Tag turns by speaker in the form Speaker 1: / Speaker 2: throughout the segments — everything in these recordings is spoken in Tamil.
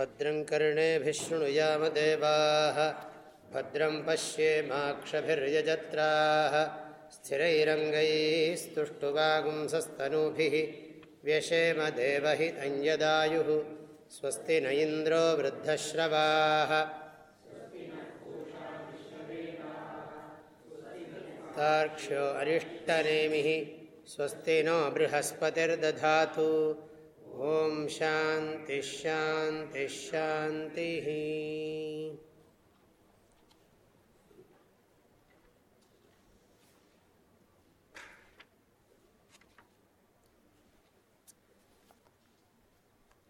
Speaker 1: भद्रं कर्णेभिः शृणुयामदेवाः भद्रं पश्येमाक्षभिर्यजत्राः स्थिरैरङ्गैस्तुष्टुवागुंसस्तनूभिः व्यशेम देवहि अञ्यदायुः स्वस्ति न इन्द्रो वृद्धश्रवाः तार्क्ष्यो अरिष्टनेमिः स्वस्ति नो बृहस्पतिर्दधातु ॐ शान्तिश्शान्तिश्शान्तिः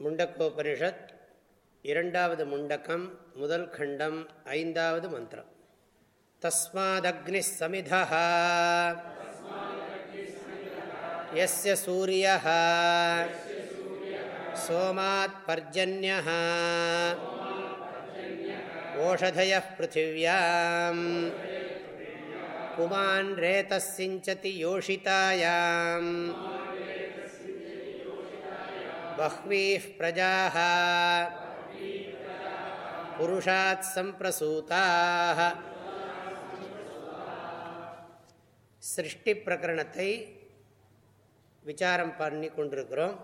Speaker 1: முண்டக்கோபனிஷத் இரண்டாவது முண்டக்கம் முதல் கண்டம் ஐந்தாவது மந்திரம் तस्मादग्निः समिधः यस्य सूर्यः सोमात् पर्जन्यः ओषधयः पृथिव्याम् पुमान् रेतस्सिञ्चति योषितायाम् बह्वीः प्रजाः पुरुषात् सम्प्रसूताः சிருஷ்டி பிரகரணத்தை விசாரம் பண்ணி கொண்டிருக்கிறோம்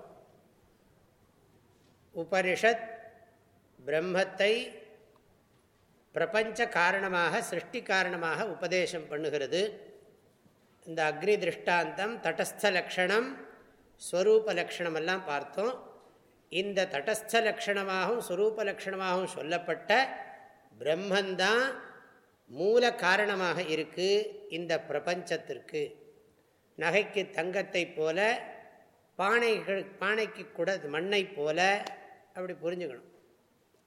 Speaker 1: உபனிஷத் பிரம்மத்தை பிரபஞ்ச காரணமாக சிருஷ்டி காரணமாக உபதேசம் பண்ணுகிறது. இந்த அக்னி திருஷ்டாந்தம் தடஸ்த லக்ஷணம் ஸ்வரூப லக்ஷணமெல்லாம் பார்த்தோம். இந்த தடஸ்த லக்ஷணமாகவும் ஸ்வரூப லக்ஷணமாகவும் சொல்லப்பட்ட பிரம்மந்தான் மூல காரணமாக இருக்குது இந்த பிரபஞ்சத்திற்கு. நகைக்கு தங்கத்தை போல பானைகள் பானைக்கு கூட மண்ணை போல அப்படி புரிஞ்சுக்கணும்.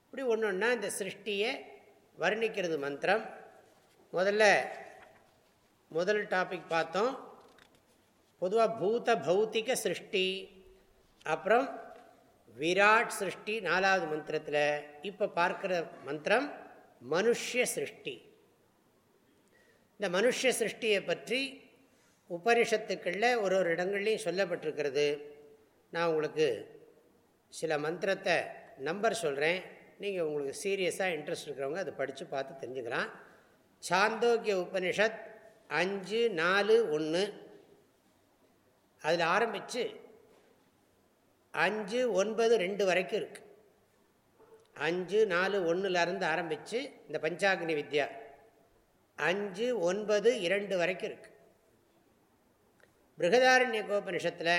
Speaker 1: இப்படி ஒன்று ஒன்றா இந்த சிருஷ்டியை வர்ணிக்கிறது மந்திரம். முதல்ல முதல் டாபிக் பார்த்தோம். பொதுவாக பூத பௌத்திக சிருஷ்டி அப்புறம் விராட் சிருஷ்டி நாலாவது மந்திரத்தில். இப்போ பார்க்குற மந்திரம் மனுஷ சிருஷ்டி. இந்த மனுஷ சிருஷ்டியை பற்றி உபனிஷத்துக்களில் ஒரு ஒரு இடங்கள்லையும் சொல்லப்பட்டிருக்கிறது. நான் உங்களுக்கு சில மந்திரத்தை நம்பர் சொல்கிறேன் நீங்கள் உங்களுக்கு சீரியஸாக இன்ட்ரெஸ்ட் இருக்கிறவங்க அதை படித்து பார்த்து தெரிஞ்சுக்கலாம். சாந்தோக்கிய உபனிஷத் அஞ்சு நாலு ஒன்று அதில் ஆரம்பித்து அஞ்சு ஒன்பது ரெண்டு வரைக்கும் இருக்குது அஞ்சு நாலு ஒன்றுலேருந்து ஆரம்பித்து இந்த பஞ்சாக்னி வித்யா. அஞ்சு ஒன்பது இரண்டு வரைக்கும் இருக்குது பிருகதாரண்ய கோபனிஷத்தில்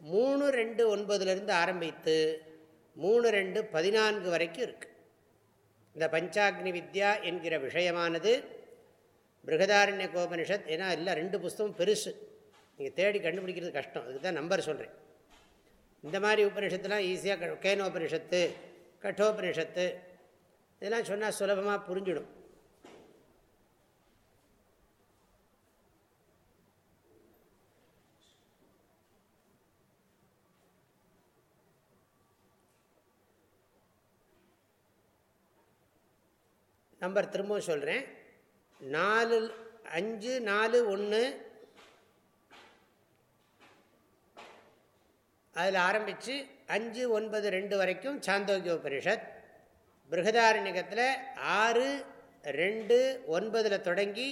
Speaker 1: மூணு ரெண்டு ஒன்பதுலேருந்து ஆரம்பித்து மூணு ரெண்டு பதினான்கு வரைக்கும் இருக்குது இந்த பஞ்சாக்னி வித்யா என்கிற விஷயமானது பிருகதாரண்ய கோபனிஷத் ஏன்னா எல்லாம் ரெண்டு புஸ்தகம் பெருசு. நீங்கள் தேடி கண்டுபிடிக்கிறது கஷ்டம். அதுக்கு தான் நம்பர் சொல்கிறேன் இந்த மாதிரி உபனிஷத்துலாம் ஈஸியாக கேனோபனிஷத்து கட்டோபனிஷத்து இதெல்லாம் சொன்னால் சுலபமாக புரிஞ்சிடும். நம்பர் திரும்பவும் சொல்கிறேன் நாலு அஞ்சு நாலு ஒன்று அதில் ஆரம்பித்து அஞ்சு ஒன்பது ரெண்டு வரைக்கும் சாந்தோக்கிய உபனிஷத். பிருகதாரண்யகத்தில் ஆறு ரெண்டு ஒன்பதில் தொடங்கி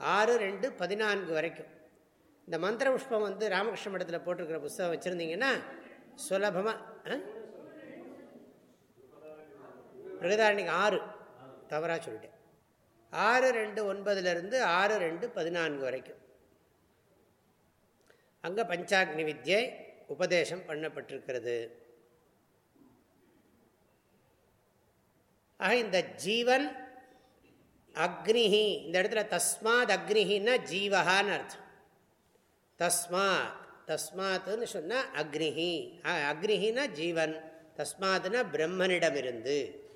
Speaker 1: ஆறு ரெண்டு பதினான்கு வரைக்கும். இந்த மந்திர புஷ்பம் வந்து ராமகிருஷ்ண மடத்தில் போட்டிருக்கிற புஸ்தகம் வச்சுருந்தீங்கன்னா சுலபமாக பிருகதாரண்யக்கு ஆறு. தவறாக சொல்லிட்டேன். ஆறு ரெண்டு ஒன்பதுலேருந்து ஆறு ரெண்டு பதினான்கு வரைக்கும். அங்கே பஞ்சாக்னி வித்யை உபதேசம் பண்ணப்பட்டிருக்கிறது. ஆக இந்த ஜீவன் அக்னிஹி இந்த இடத்துல தஸ்மாத் அக்னிஹின்னா ஜீவகான்னு அர்த்தம். தஸ்மாத் தஸ்மாத்துன்னு சொன்னால் அக்னிஹி. அக்னிஹின்னா ஜீவன் தஸ்மாத்னா பிரம்மனிடமிருந்து.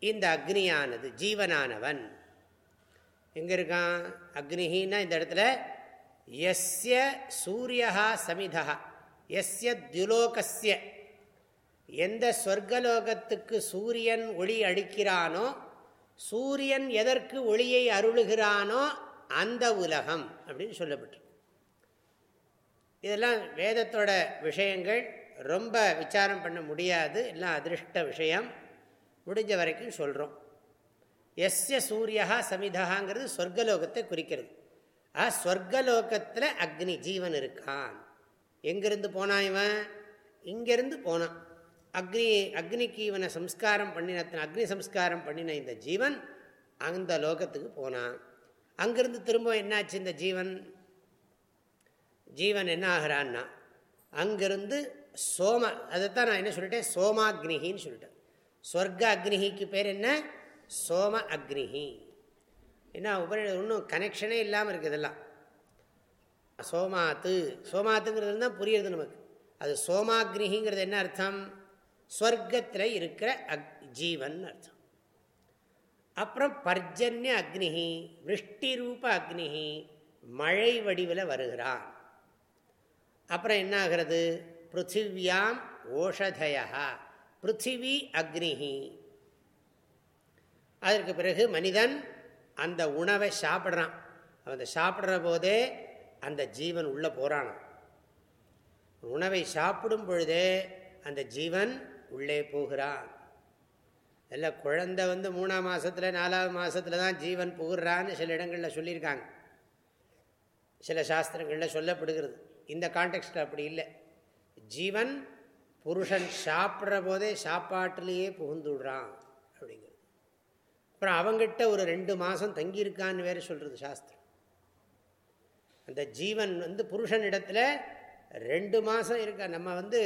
Speaker 1: இந்த அக்னியானது ஜீவனானவன். எங்கே இருக்கான்? அக்னிஹின்னா இந்த இடத்துல எஸ்ய சூரியா சமிதா எஸ்ய துலோகஸ்ய. எந்த சொர்க்கலோகத்துக்கு சூரியன் ஒளி அளிக்கிறானோ சூரியன் எதற்கு ஒளியை அருளுகிறானோ அந்த உலகம் அப்படின்னு சொல்லப்பட்டு இதெல்லாம் வேதத்தோட விஷயங்கள். ரொம்ப விசாரம் பண்ண முடியாது. எல்லாம் அதிருஷ்ட விஷயம். முடிஞ்ச வரைக்கும் சொல்கிறோம் எஸ்ய சூரியா சமிதாங்கிறது சொர்க்கலோகத்தை குறிக்கிறது. ஆ ஸ்வர்கலோகத்தில் அக்னி ஜீவன் இருக்கான். எங்கேருந்து போனான் இவன்? இங்கேருந்து போனான். அக்னி அக்னிக்கு இவனை சம்ஸ்காரம் பண்ணின அக்னி சம்ஸ்காரம் பண்ணின இந்த ஜீவன் அந்த லோகத்துக்கு போனான். அங்கிருந்து திரும்ப என்னாச்சு இந்த ஜீவன்? ஜீவன் என்ன ஆகிறான்னா அங்கிருந்து சோம அதைத்தான் நான் என்ன சொல்லிட்டேன்? சோமாக்னிகின்னு சொல்லிட்டேன். ஸ்வர்க அக்னிகிக்கு பேர் என்ன? சோம அக்னிகி என்ன உபரி ஒன்றும் கனெக்ஷனே இல்லாமல் இருக்குது இதெல்லாம். சோமாத்து. சோமாத்துங்கிறது தான் புரியுறது நமக்கு. அது சோமாக்னிங்கிறது என்ன அர்த்தம்? ஸ்வர்க்கத்தில் இருக்கிற அக் ஜீவன் அர்த்தம். அப்புறம் பர்ஜன்ய அக்னிகி விருஷ்டி ரூப அக்னிகி மழை வடிவில் வருகிறான். அப்புறம் என்ன ஆகிறது பிருத்திவியாம் ஓஷதயா பிருத்திவி அக்னிஹி. அதற்கு பிறகு மனிதன் அந்த உணவை சாப்பிட்றான். அந்த சாப்பிட்ற போதே அந்த ஜீவன் உள்ளே போகிறான் உணவை சாப்பிடும் பொழுதே அந்த ஜீவன் உள்ளே போகிறான். இல்லை குழந்தை வந்து மூணாம் மாதத்தில் நாலாவது மாதத்தில் தான் ஜீவன் புகுறான்னு சில இடங்களில் சொல்லியிருக்காங்க. சில சாஸ்திரங்களில் சொல்லப்படுகிறது. இந்த கான்டெக்ட்டில் அப்படி இல்லை. ஜீவன் புருஷன் சாப்பிட்ற போதே சாப்பாட்டிலேயே புகுந்துடுறான் அப்படிங்கிறது. அப்புறம் அவங்கிட்ட ஒரு ரெண்டு மாதம் தங்கியிருக்கான்னு வேறு சொல்கிறது சாஸ்திரம். அந்த ஜீவன் வந்து புருஷன் இடத்துல ரெண்டு மாதம் இருக்கா. நம்ம வந்து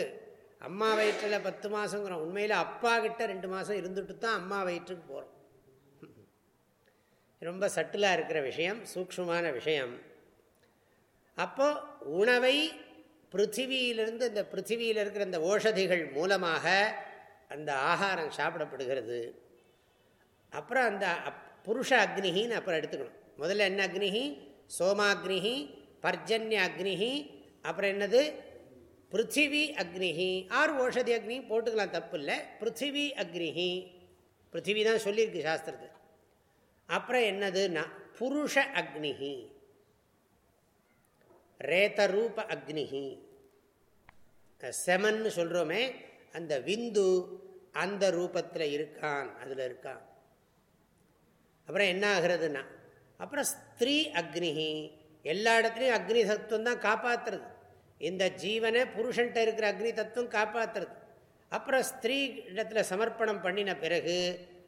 Speaker 1: அம்மா வயிற்றில் பத்து மாதங்கிறோம் உண்மையில் அப்பா கிட்ட ரெண்டு மாதம் இருந்துட்டு தான் அம்மா வயிற்றுக்கு போகிறோம் ரொம்ப சட்டிலாக இருக்கிற விஷயம் சூக்ஷமான விஷயம். அப்போது உணவை பிருத்திவியிலிருந்து இந்த பிருத்திவியில் இருக்கிற இந்த ஓஷதிகள் மூலமாக அந்த ஆகாரம் சாப்பிடப்படுகிறது. அப்புறம் அந்த புருஷ அக்னிகின்னு அப்புறம் எடுத்துக்கணும். முதல்ல என்ன அக்னிகி சோமாக்னிகி பர்ஜன்ய அக்னிகி அப்புறம் என்னது? பிருத்திவி அக்னிகி ஆறு ஓஷதி அக்னி போட்டுக்கலாம் தப்பு இல்லை பிருத்திவி அக்னிகி பிருத்திவி தான் சொல்லியிருக்கு சாஸ்திரத்து அப்புறம் என்னதுன்னா புருஷ அக்னிகி ரேதரூப அக்னிகி செமன்னு சொல்கிறோமே அந்த விந்து அந்த ரூபத்தில் இருக்கான் அதில் இருக்கான். அப்புறம் என்ன ஆகிறதுனா அப்புறம் ஸ்திரீ அக்னிஹி எல்லா இடத்துலையும் அக்னி தத்துவம் தான் காப்பாற்றுறது இந்த ஜீவனை புருஷன்ட்ட இருக்கிற அக்னி தத்துவம் காப்பாற்றுறது அப்புறம் ஸ்திரீ இடத்துல சமர்ப்பணம் பண்ணின பிறகு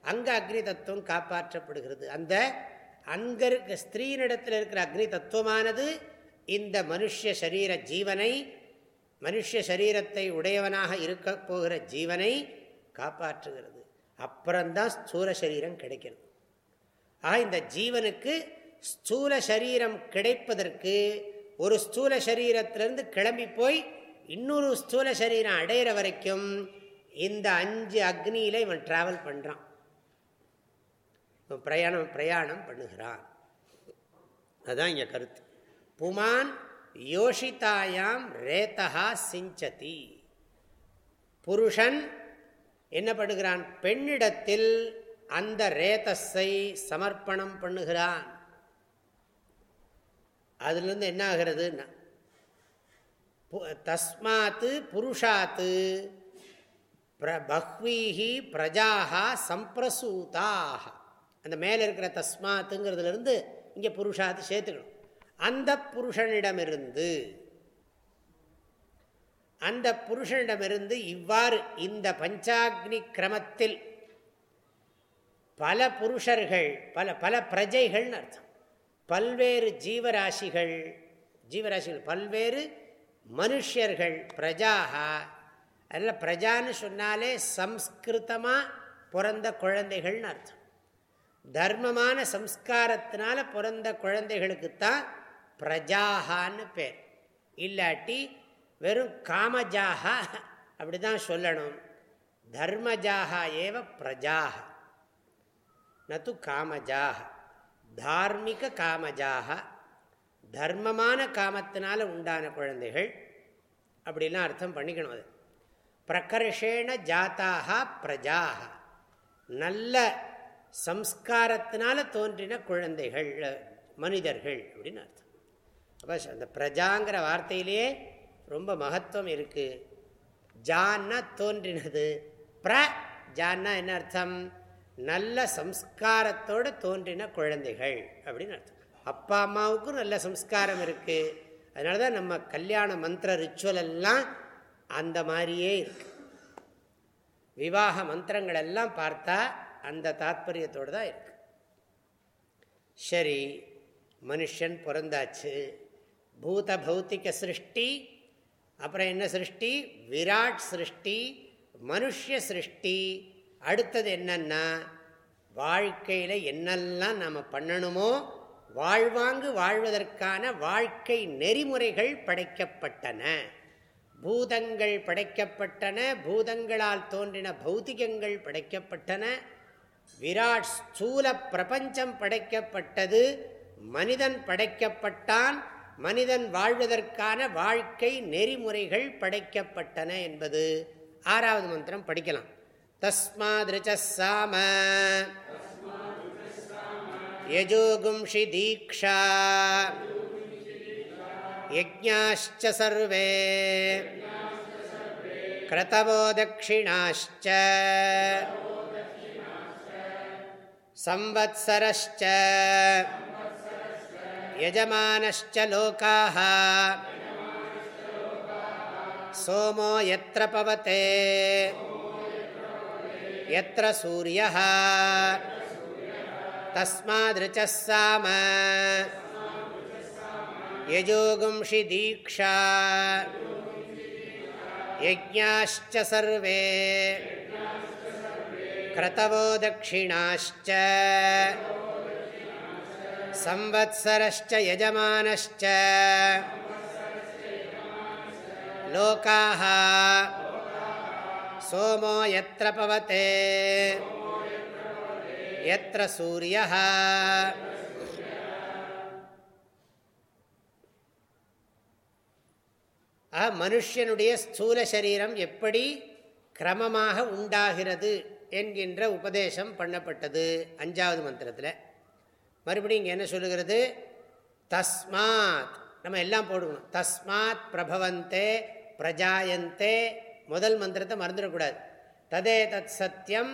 Speaker 1: அங்கே அக்னி தத்துவம் காப்பாற்றப்படுகிறது. அந்த அங்கே இருக்க ஸ்திரீனிடத்தில் இருக்கிற அக்னி தத்துவமானது இந்த மனுஷ சரீர ஜீவனை மனுஷ சரீரத்தை உடையவனாக இருக்க போகிற ஜீவனை காப்பாற்றுகிறது. அப்புறம்தான் ஸ்தூல சரீரம் கிடைக்கிறது. ஆக இந்த ஜீவனுக்கு ஸ்தூல சரீரம் கிடைப்பதற்கு ஒரு ஸ்தூல சரீரத்திலிருந்து கிளம்பி போய் இன்னொரு ஸ்தூல சரீரம் அடையிற வரைக்கும் இந்த அஞ்சு அக்னியில இவன் டிராவல் பண்ணுறான் இவன் பிரயாணம் பிரயாணம் பண்ணுகிறான். அதுதான் இங்கே கருத்து. புமான் யோஷிதாயாம் ரேத்தகா சிஞ்சதி. புருஷன் என்ன பண்ணுகிறான் பெண்ணிடத்தில் அந்த ரேதஸை சமர்ப்பணம் பண்ணுகிறான். அதுலேருந்து என்ன ஆகிறதுன்னா தஸ்மாத்து புருஷாத்து பஹ்வீஹி பிரஜாகா சம்பிரசூதாக அந்த மேலே இருக்கிற தஸ்மாத்துங்கிறதுலேருந்து இங்கே புருஷாத்து சேர்த்துக்கணும். அந்த புருஷனிடமிருந்து அந்த புருஷனிடமிருந்து இவ்வாறு இந்த பஞ்சாக்னி கிரமத்தில் பல புருஷர்கள் பல பல பிரஜைகள்னு அர்த்தம். பல்வேறு ஜீவராசிகள் ஜீவராசிகள் பல்வேறு மனுஷர்கள் பிரஜாகா அதில் பிரஜான்னு சொன்னாலே சம்ஸ்கிருதமாக பிறந்த குழந்தைகள்னு அர்த்தம். தர்மமான சம்ஸ்காரத்தினால பிறந்த குழந்தைகளுக்குத்தான் பிரஜாகான்னு பேர். இல்லாட்டி வெறும் காமஜாகா அப்படி தான் சொல்லணும். தர்மஜாகா ஏவ பிரஜாக நத்து காமஜாக தார்மிக காமஜாக தர்மமான காமத்தினால உண்டான குழந்தைகள் அப்படிலாம் அர்த்தம் பண்ணிக்கணும் அது. பிரகர்ஷேண ஜாத்தாக பிரஜாக நல்ல சம்ஸ்காரத்தினால தோன்றின குழந்தைகள் மனிதர்கள் அப்படின்னு அர்த்தம். அப்போ அந்த பிரஜாங்கிற வார்த்தையிலேயே ரொம்ப மகத்துவம் இருக்குது ஜான்னா தோன்றினது. பிர ஜான்னா என்ன அர்த்தம்? நல்ல சம்ஸ்காரத்தோடு தோன்றின குழந்தைகள் அப்படின்னு அர்த்தம். அப்பா அம்மாவுக்கும் நல்ல சம்ஸ்காரம் இருக்குது அதனால தான் நம்ம கல்யாண மந்திர ரிச்சுவல் எல்லாம் அந்த மாதிரியே இருக்கு. விவாக மந்திரங்கள் எல்லாம் பார்த்தா அந்த தாத்பரியத்தோடு தான் இருக்கு. சரி மனுஷன் பிறந்தாச்சு. பூத பௌத்திக சிருஷ்டி அப்புறம் என்ன சிருஷ்டி? விராட் சிருஷ்டி மனுஷ சிருஷ்டி. அடுத்தது என்னன்னா வாழ்க்கையில் என்னெல்லாம் நம்ம பண்ணணுமோ வாழ்வாங்கு வாழ்வதற்கான வாழ்க்கை நெறிமுறைகள் படைக்கப்பட்டன. பூதங்கள் படைக்கப்பட்டன பூதங்களால் தோன்றின பௌத்திகங்கள் படைக்கப்பட்டன விராட் ஸ்தூல பிரபஞ்சம் படைக்கப்பட்டது மனிதன் படைக்கப்பட்டான் மனிதன் வாழ்வதற்கான வாழ்க்கை நெறிமுறைகள் படைக்கப்பட்டன என்பது ஆறாவது மந்திரம் படிக்கலாம். தஸ்மாதிருச்சாம யஜோகும்ஷி தீக்ஷா. யஜாச்ச சர்வே. கிரதவோ தட்சிணாச்ச சம்வத்சரச்ச यजमानश्च लोकाः सोमो यत्र पवते यत्र सूर्यः तस्मादृचः साम यजोगुंषि दीक्षा यज्ञाश्च सर्वे क्रतवो दक्षिणाश्च संवत्सरश्च यजमानश्च लोकाः सोमो यत्र पवते எத்திர சூரிய மனுஷனுடைய ஸ்தூல சரீரம் எப்படி கிரமமாக உண்டாகிறது என்கின்ற உபதேசம் பண்ணப்பட்டது அஞ்சாவது மந்திரத்தில் மறுபடியும் இங்கே என்ன சொல்லுகிறது? தஸ்மாத். நம்ம எல்லாம் போடுக்கணும் தஸ்மாத் பிரபவந்தே பிரஜாயந்தே. முதல் மந்திரத்தை மறந்துடக்கூடாது. ததே தத் சத்தியம்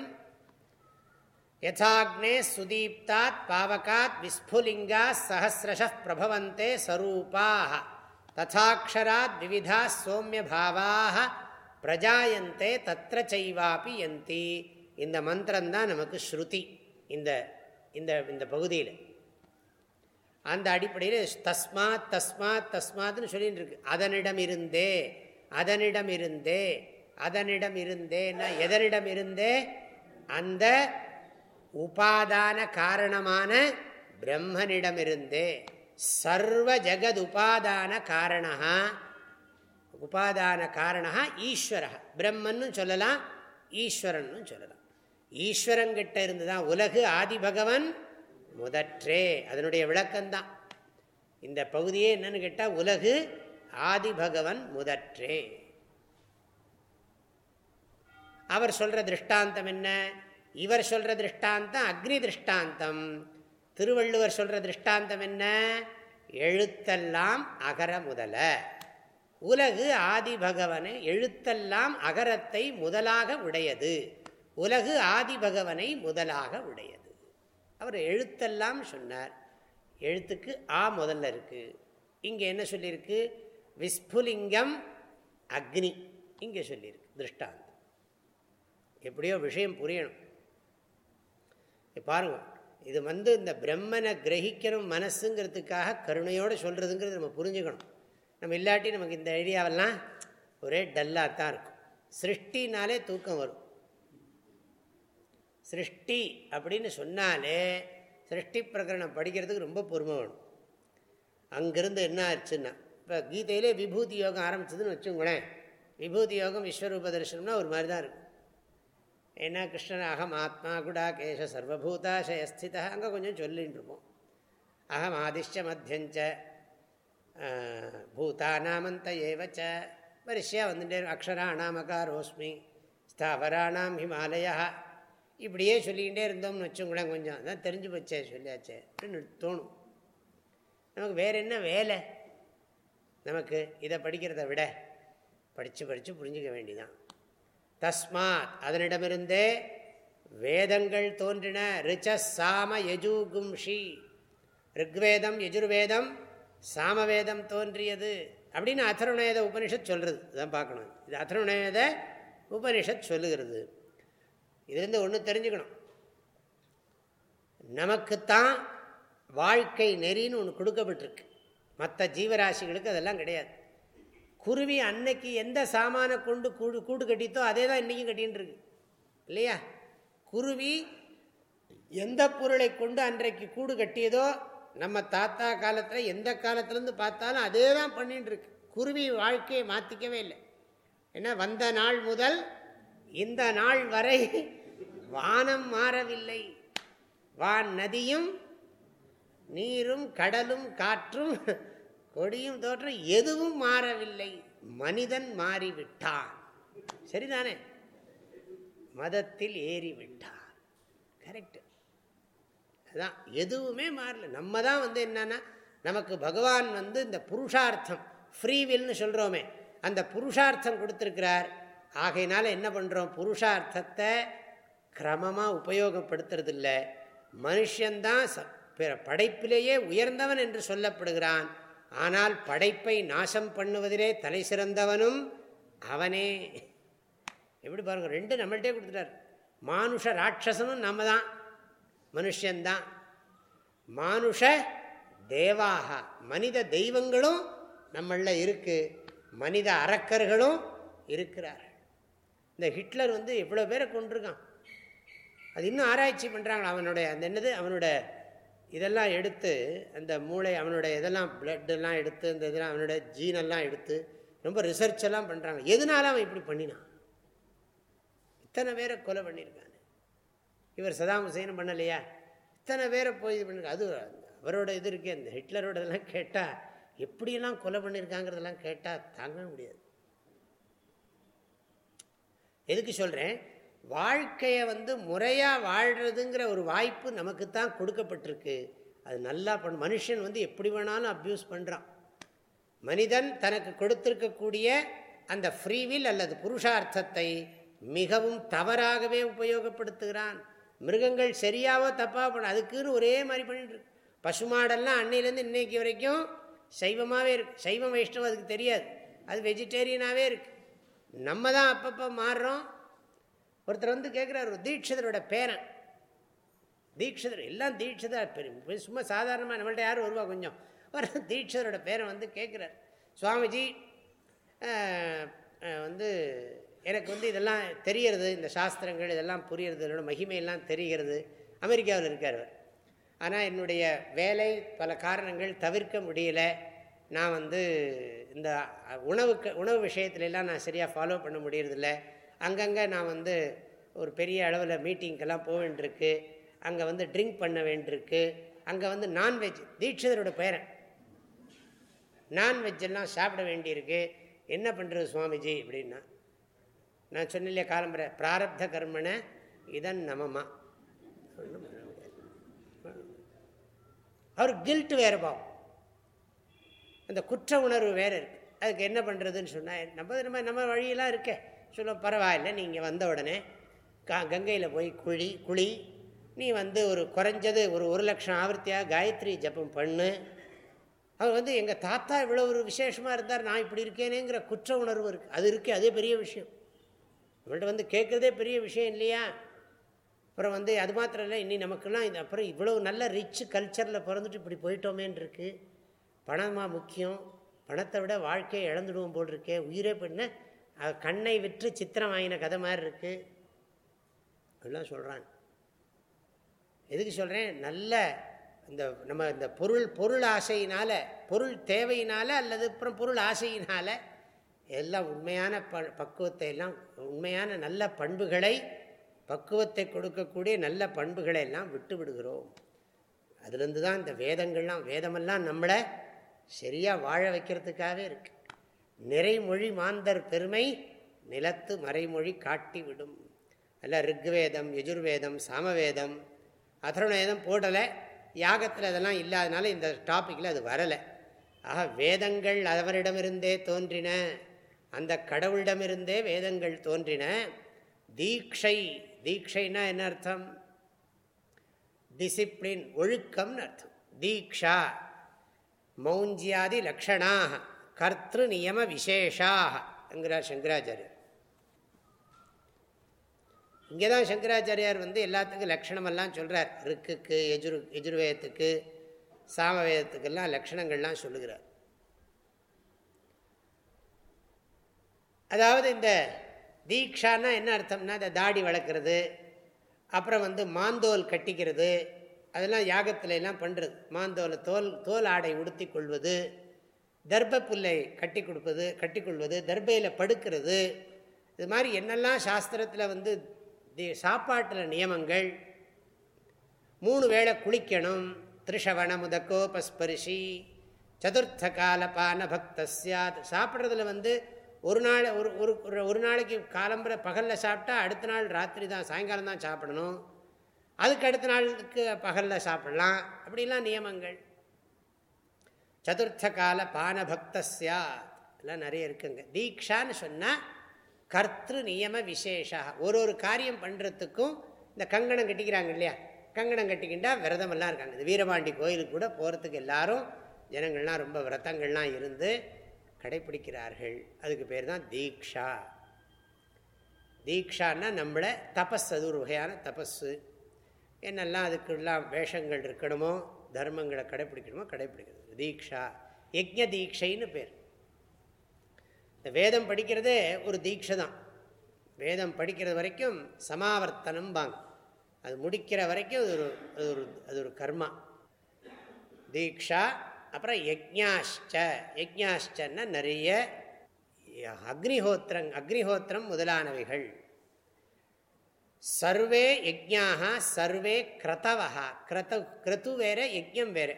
Speaker 1: யதாக்னே சுதீப்தாத் பாவகாத் விஸ்புலிங்கா சஹசிரஷ பிரபவந்தே சரூபாக ததாட்சராத் விவிதா சோமிய பாவாக பிரஜாயந்தே தத்திர செய்வாப்பி யந்தி இந்த மந்திரம்தான் நமக்கு ஸ்ருதி இந்த இந்த இந்த பகுதியில். அந்த அடிப்படையில் தஸ்மாத் தஸ்மாத் தஸ்மாத்னு சொல்லிட்டு இருக்கு அதனிடம் இருந்தே அதனிடம் இருந்தே அதனிடம் இருந்தேன்னா எதனிடம் இருந்தே அந்த உபாதான காரணமான பிரம்மனிடமிருந்தே. சர்வ ஜகத் உபாதான காரணா உபாதான காரணா ஈஸ்வர பிரம்மன்னு சொல்லலாம் ஈஸ்வரன் சொல்லலாம். ஈஸ்வரங்கிட்ட இருந்து தான் உலகு ஆதிபகவன் முதற்றே. அதனுடைய விளக்கம்தான். இந்த பகுதியே என்னன்னு கேட்டால் உலகு ஆதிபகவன் முதற்றே. அவர் சொல்ற திருஷ்டாந்தம் என்ன? இவர் சொல்ற திருஷ்டாந்தம் அக்னி திருஷ்டாந்தம். திருவள்ளுவர் சொல்ற திருஷ்டாந்தம் என்ன? எழுத்தெல்லாம் அகர முதல. உலகு ஆதி பகவனு எழுத்தெல்லாம் அகரத்தை முதலாக உடையது. உலகு ஆதி பகவனை முதலாக உடையது. அவர் எழுத்தெல்லாம் சொன்னார். எழுத்துக்கு ஆ முதல்ல இருக்கு. இங்கே என்ன சொல்லியிருக்கு? விஸ்புலிங்கம் அக்னி. இங்கே சொல்லியிருக்கு திருஷ்டாந்தம். எப்படியோ விஷயம் புரியணும். பாருங்க இது வந்து இந்த பிரம்மனை கிரகிக்கணும் மனசுங்கிறதுக்காக கருணையோடு சொல்கிறதுங்கிறது நம்ம புரிஞ்சுக்கணும். நம்ம இல்லாட்டி நமக்கு இந்த ஐடியாவெல்லாம் ஒரே டல்லாக தான் இருக்கும். சிருஷ்டினாலே தூக்கம் வரும். சிருஷ்டி அப்படின்னு சொன்னாலே சிருஷ்டி பிரகரணம் படிக்கிறதுக்கு ரொம்ப பொறுமை வேணும். அங்கேருந்து என்ன ஆச்சுன்னா இப்போ கீதையிலே விபூதி யோகம் ஆரம்பிச்சதுன்னு வச்சுங்களேன் விபூதி யோகம் விஸ்வரூப தரிசனம்னா ஒரு மாதிரி தான் இருக்கும். ஏன்னா கிருஷ்ணன் அகம் ஆத்மா குடா கேச சர்வபூதாசயஸ்திதா அங்கே கொஞ்சம் சொல்லின்னு இருப்போம். அகம் ஆதிஷ்ட மத்தியஞ்ச பூதானாமந்த ஏவச்ச வரிசையாக வந்துட்டே அக்ஷராணாம் அகாரோஸ்மி ஸ்தாவராணாம் ஹிமாலயா இப்படியே சொல்லிக்கிட்டே இருந்தோம்னு வச்சுங்களேன் கொஞ்சம். அதான் தெரிஞ்சு போச்சே சொல்லியாச்சே. அப்படின்னு தோணும். நமக்கு வேறு என்ன வேலை? நமக்கு இதை படிக்கிறத விட படித்து படித்து புரிஞ்சிக்க வேண்டிதான். தஸ்மாத் அதனிடமிருந்தே வேதங்கள் தோன்றின. ரிச்ச சாம யஜுகும்ஷி. ரிக்வேதம் யஜுர்வேதம் சாமவேதம் தோன்றியது. அப்படின்னு அதருணேத உபனிஷத் சொல்கிறது இதான் பார்க்கணும். இது அதருணேத உபனிஷத் சொல்லுகிறது. இதுலேருந்து ஒன்று தெரிஞ்சுக்கணும். நமக்குத்தான் வாழ்க்கை நெறின்னு ஒன்று கொடுக்கப்பட்டிருக்கு. மற்ற ஜீவராசிகளுக்கு அதெல்லாம் கிடையாது. குருவி அன்னைக்கு எந்த சாமானை கொண்டு கூடு கூடு கட்டித்தோ அதே தான் இன்றைக்கும் கட்டின்னு இருக்கு இல்லையா? குருவி எந்த பொருளை கொண்டு அன்றைக்கு கூடு கட்டியதோ நம்ம தாத்தா காலத்தில் எந்த காலத்துலேருந்து பார்த்தாலும் அதே தான் பண்ணிட்டு இருக்கு குருவி வாழ்க்கையை மாற்றிக்கவே இல்லை. ஏன்னா வந்த நாள் முதல் இந்த நாள் வரை வானம் மாறவில்லை. வான் நதியும் நீரும் கடலும் காற்றும் கொடியும் தோற்றம் எதுவும் மாறவில்லை. மனிதன் மாறிவிட்டான். சரிதானே? மதத்தில் ஏறிவிட்டான். கரெக்ட் அதான் எதுவுமே மாறல. நம்ம தான் வந்து என்னன்னா நமக்கு பகவான் வந்து இந்த புருஷார்த்தம் ஃப்ரீவில்னு சொல்கிறோமே அந்த புருஷார்த்தம் கொடுத்துருக்கிறார். ஆகையினால என்ன பண்ணுறோம் புருஷார்த்தத்தை கிரமமாக உபயோகப்படுத்துறதில்ல. மனுஷன்தான் படைப்பிலேயே உயர்ந்தவன் என்று சொல்லப்படுகிறான். ஆனால் படைப்பை நாசம் பண்ணுவதிலே தலை சிறந்தவனும் அவனே. எப்படி பாருங்க ரெண்டு நம்மள்டே கொடுத்துட்டார். மானுஷ ராட்சசனும் நம்ம தான் மனுஷன்தான். மானுஷ தேவாக மனித தெய்வங்களும் நம்மளில் இருக்கு. மனித அரக்கர்களும் இருக்கிறார் இந்த ஹிட்லர் வந்து எவ்வளோ பேரை கொண்டிருக்கான் அது இன்னும் ஆராய்ச்சி பண்ணுறாங்களா அவனுடைய அந்த என்னது? அவனோட இதெல்லாம் எடுத்து அந்த மூளை அவனுடைய இதெல்லாம் பிளட்டெல்லாம் எடுத்து அந்த இதெல்லாம் அவனோட ஜீனெல்லாம் எடுத்து ரொம்ப ரிசர்ச் எல்லாம் பண்ணுறாங்க எதனால அவன் இப்படி பண்ணினான்? இத்தனை பேரை கொலை பண்ணியிருக்காங்க இவர் சதாம் ஹுசைனும் பண்ணலையா? இத்தனை பேரை போய் இது பண்ணிருக்க? அது அவரோட இது இருக்கே அந்த ஹிட்லரோட இதெல்லாம் கேட்டால் எப்படியெல்லாம் கொலை பண்ணியிருக்காங்கிறதெல்லாம் கேட்டால் தாங்க முடியாது. எதுக்கு சொல்கிறேன் வாழ்க்கையை வந்து முறையாக வாழ்கிறதுங்கிற ஒரு வாய்ப்பு நமக்கு தான் கொடுக்கப்பட்டிருக்கு. அது நல்லா பண் மனுஷன் வந்து எப்படி வேணாலும் அப்யூஸ் பண்ணுறான் மனிதன் தனக்கு கொடுத்துருக்கக்கூடிய அந்த ஃப்ரீவில் அல்லது புருஷார்த்தத்தை மிகவும் தவறாகவே உபயோகப்படுத்துகிறான். மிருகங்கள் சரியாவோ தப்பாக பண்ண. அதுக்குன்னு ஒரே மாதிரி பண்ணிட்டு பசுமாடெல்லாம் அன்னையிலேருந்து இன்னைக்கு வரைக்கும் சைவமாகவே இருக்குது சைவம் வைஷ்ணவம் அதுக்கு தெரியாது. அது வெஜிடேரியனாகவே இருக்குது நம்ம தான் அப்பப்போ மாறுறோம். ஒருத்தர் வந்து கேட்குறாரு தீட்சிதரோட பேரன். தீட்சிதர் எல்லாம் தீட்சிதர் சும்மா சாதாரணமாக நம்மள்ட்ட யாரும் வருவா கொஞ்சம். ஒரு தீட்சிதரோட பேரன் வந்து கேட்குறார் சுவாமிஜி வந்து எனக்கு வந்து இதெல்லாம் தெரியறது இந்த சாஸ்திரங்கள் இதெல்லாம் புரியறது இதோட மகிமையெல்லாம் தெரிகிறது. அமெரிக்காவில் இருக்கார் அவர். ஆனால் என்னுடைய வேலை பல காரணங்கள் தவிர்க்க முடியல. நான் வந்து இந்த உணவுக்கு உணவு விஷயத்துலலாம் நான் சரியாக ஃபாலோ பண்ண முடியறதில்ல. அங்கங்கே நான் வந்து ஒரு பெரிய அளவில் மீட்டிங்க்கெல்லாம் போக வேண்டியிருக்கு. அங்கே வந்து ட்ரிங்க் பண்ண வேண்டியிருக்கு. அங்கே வந்து நான்வெஜ் தீட்சிதரோட பேரன். நான்வெஜ்ஜெல்லாம் சாப்பிட வேண்டியிருக்கு. என்ன பண்ணுறது சுவாமிஜி அப்படின்னா நான் சொன்னில்லையே காலம்புற பிராரப்த கர்மனை இதன் நமமா. அவர் கில்ட்டு வேறுபாவும் அந்த குற்ற உணர்வு வேறு இருக்குது அதுக்கு என்ன பண்ணுறதுன்னு சொன்னால் நம்ம நம்ம நம்ம வழியெல்லாம் இருக்கே. சொல்ல பரவாயில்ல நீங்கள் வந்த உடனே கா கங்கையில் போய் குழி குழி. நீ வந்து ஒரு குறைஞ்சது ஒரு ஒரு லட்சம் ஆவர்த்தியாக காயத்ரி ஜபம் பண்ணு. அவர் வந்து எங்கள் தாத்தா இவ்வளோ ஒரு விசேஷமாக இருந்தார் நான் இப்படி இருக்கேனேங்கிற குற்ற உணர்வு இருக்குது அது இருக்கே அதே பெரிய விஷயம். நம்மள்ட்ட வந்து கேட்குறதே பெரிய விஷயம் இல்லையா? அப்புறம் வந்து அது மாத்திரம் இல்லை இன்னி நமக்கெல்லாம் இது அப்புறம் இவ்வளோ நல்ல ரிச் கல்ச்சரில் பிறந்துட்டு இப்படி போயிட்டோமேன்னு இருக்குது பணமாக முக்கியம் பணத்தை விட வாழ்க்கையை இழந்துடுவோம் போல் இருக்கே உயிரே பண்ண கண்ணை விற்று சித்திரம் வாங்கின கதை மாதிரி இருக்குது எல்லாம் சொல்கிறாங்க எதுக்கு சொல்கிறேன் நல்ல இந்த நம்ம இந்த பொருள் பொருள் ஆசையினால் பொருள் தேவையினால் அல்லது அப்புறம் பொருள் ஆசையினால் எல்லாம் உண்மையான ப பக்குவத்தை எல்லாம் உண்மையான நல்ல பண்புகளை பக்குவத்தை கொடுக்கக்கூடிய நல்ல பண்புகளை எல்லாம் விட்டு விடுகிறோம். அதுலேருந்து தான் இந்த வேதங்கள்லாம் வேதமெல்லாம் நம்மளை சரியாக வாழ வைக்கிறதுக்காகவே இருக்கு. நிறைமொழி மாந்தர் பெருமை நிலத்து மறைமொழி காட்டி விடும் அல்ல ரிக்வேதம் யஜுர்வேதம் சாமவேதம் அதர்வேதம் போடலை. யாகத்தில் அதெல்லாம் இல்லாதனால இந்த டாப்பிக்கில் அது வரலை. ஆக வேதங்கள் அவரிடமிருந்தே தோன்றின. அந்த கடவுளிடமிருந்தே வேதங்கள் தோன்றின. தீக்ஷை தீக்ஷைனா என்ன அர்த்தம்? டிசிப்ளின் ஒழுக்கம்னு அர்த்தம். தீக்ஷா மௌஞ்சியாதி லக்ஷணாக கர்த்திரு நியம விசேஷாக என்கிறார் சங்கராச்சாரியர். இங்கே தான் சங்கராச்சாரியார் வந்து எல்லாத்துக்கும் லக்ஷணமெல்லாம் சொல்கிறார் ருக்குக்கு எஜுரு எஜுர்வேதத்துக்கு சாமவேதத்துக்கெல்லாம் லக்ஷணங்கள்லாம் சொல்லுகிறார். அதாவது இந்த தீக்ஷான்னா என்ன அர்த்தம்னா இந்த தாடி வளர்க்குறது அப்புறம் வந்து மாந்தோல் கட்டிக்கிறது அதெல்லாம் யாகத்தில் எல்லாம் பண்ணுறது மாந்தோலை தோல் தோல் ஆடை உடுத்தி கொள்வது தர்ப புல்லை கட்டி கொடுப்பது கட்டி கொள்வது தர்பையில் படுக்கிறது. இது மாதிரி என்னெல்லாம் சாஸ்திரத்தில் வந்து சாப்பாட்டில் நியமங்கள்? மூணு வேளை குளிக்கணும். திருஷவண முதக்கோபஸ்பரிசி சதுர்த்த கால பான பக்த சாத் சாப்பிட்றதுல வந்து ஒரு நாள் ஒரு ஒரு ஒரு நாளைக்கு காலம்புற பகலில் சாப்பிட்டா அடுத்த நாள் ராத்திரி தான் சாயங்காலம் தான் சாப்பிடணும். அதுக்கு அடுத்த நாளுக்கு பகலில் சாப்பிடலாம். அப்படிலாம் நியமங்கள். சதுர்த்த கால பான பக்தஸ்யா எல்லாம் நிறைய இருக்குங்க. தீக்ஷான்னு சொன்னால் கர்த்திரு நியம விசேஷா. ஒரு ஒரு காரியம் பண்ணுறதுக்கும் இந்த கங்கணம் கட்டிக்கிறாங்க இல்லையா? கங்கணம் கட்டிக்கிட்டா விரதமெல்லாம் இருக்காங்க. இந்த வீரபாண்டி கோயிலுக்கு கூட போகிறதுக்கு எல்லாரும் ஜனங்கள்லாம் ரொம்ப விரதங்கள்லாம் இருந்து கடைப்பிடிக்கிறார்கள் அதுக்கு பேர் தான் தீக்ஷா. தீக்ஷான்னா நம்மளை தபஸ் அது ஒரு வகையான தபஸு என்னெல்லாம் அதுக்கெல்லாம் வேஷங்கள் இருக்கணுமோ தர்மங்களை கடைப்பிடிக்கணுமோ கடைப்பிடிக்கிறது. தீக்ஷா யஜ்ய தீட்சைன்னு பேர். இந்த வேதம் படிக்கிறதே ஒரு தீட்சை தான். வேதம் படிக்கிறது வரைக்கும் சமாவர்த்தனம் பாங்க அது முடிக்கிற வரைக்கும் அது ஒரு அது ஒரு அது ஒரு கர்மா. தீக்ஷா அப்புறம் யஜ்ஞாஷ்ட யஜ்ஞாஷ்டன்னா நிறைய அக்னிஹோத்திரங் அக்னிஹோத்திரம் முதலானவைகள். சர்வே யஜ்யாக சர்வே கிரதவா கிரத கிரத்து வேற யஜ்யம் வேற.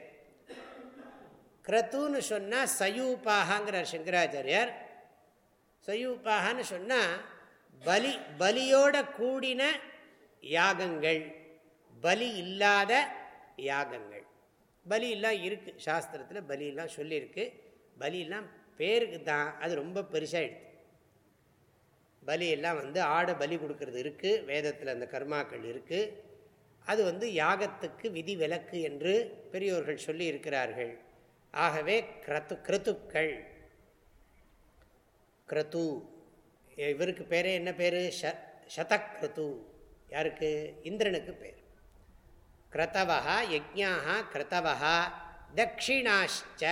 Speaker 1: கிரத்துன்னு சொன்னால் சயூப்பாகங்கிறார் சங்கராச்சாரியர். சயூப்பாகன்னு சொன்னால் பலி பலியோட கூடின யாகங்கள். பலி இல்லாத யாகங்கள். பலியெல்லாம் இருக்குது சாஸ்திரத்தில் பலியெல்லாம் சொல்லியிருக்கு. பலியெல்லாம் பேருக்கு தான். அது ரொம்ப பெருசாகிடுது பலியெல்லாம் வந்து ஆடை பலி கொடுக்கறது இருக்குது வேதத்தில் அந்த கர்மாக்கள் இருக்குது அது வந்து யாகத்துக்கு விதி விலக்கு என்று பெரியோர்கள் சொல்லி இருக்கிறார்கள் ஆகவே கிரத்து கிருத்துக்கள். கிரத்து. இவருக்கு பேரே என்ன பேர்? ஷ சதக்ரது யாருக்கு? இந்திரனுக்கு பேர். கிரதவா யஜ்ஞாக கிரதவா தட்சிணாஷ்ச.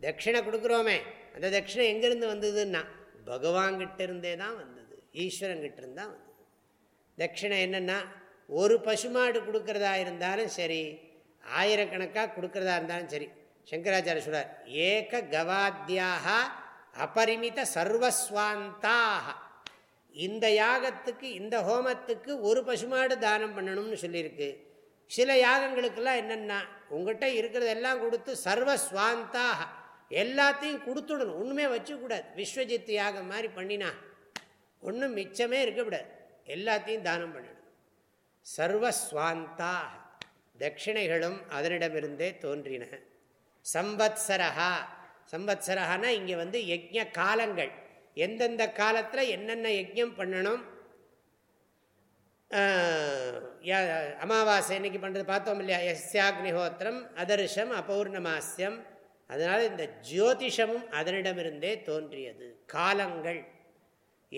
Speaker 1: தட்சிணை கொடுக்குறோமே. அந்த தட்சிணை எங்கேருந்து வந்ததுன்னா பகவான்கிட்ட இருந்தே தான் வந்தது ஈஸ்வரங்கிட்ட இருந்தால் வந்தது. தட்சிணை என்னென்னா ஒரு பசுமாடு கொடுக்கறதா இருந்தாலும் சரி ஆயிரக்கணக்காக கொடுக்கறதா இருந்தாலும் சரி சங்கராச்சாரிய சொல்றார் ஏக கவாத்தியாக அபரிமித சர்வஸ்வாந்தாக. இந்த யாகத்துக்கு இந்த ஹோமத்துக்கு ஒரு பசுமாடு தானம் பண்ணணும்னு சொல்லியிருக்கு. சில யாகங்களுக்கெல்லாம் என்னென்னா உங்கள்கிட்ட இருக்கிறதெல்லாம் கொடுத்து சர்வஸ்வாந்தாக. எல்லாத்தையும் கொடுத்துடணும். ஒன்றுமே வச்சுக்கூடாது. விஸ்வஜித் யாகம் மாதிரி பண்ணினா ஒன்றும் மிச்சமே இருக்கக்கூடாது. எல்லாத்தையும் தானம் பண்ணணும் சர்வஸ்வாந்தா தட்சிணைகளும் அதனிடமிருந்தே தோன்றின. சம்பத்சரஹா சம்பத்சரஹானா இங்கே வந்து யஜ்ய காலங்கள். எந்தெந்த காலத்தில் என்னென்ன யஜ்யம் பண்ணணும்? அமாவாசை இன்னைக்கு பண்ணுறது பார்த்தோம் இல்லையா? எஸ்யாக்னிஹோத்திரம் அதர்ஷம் அபௌர்ணமாசியம் அதனால் இந்த ஜோதிஷமும் அதனிடமிருந்தே தோன்றியது. காலங்கள்.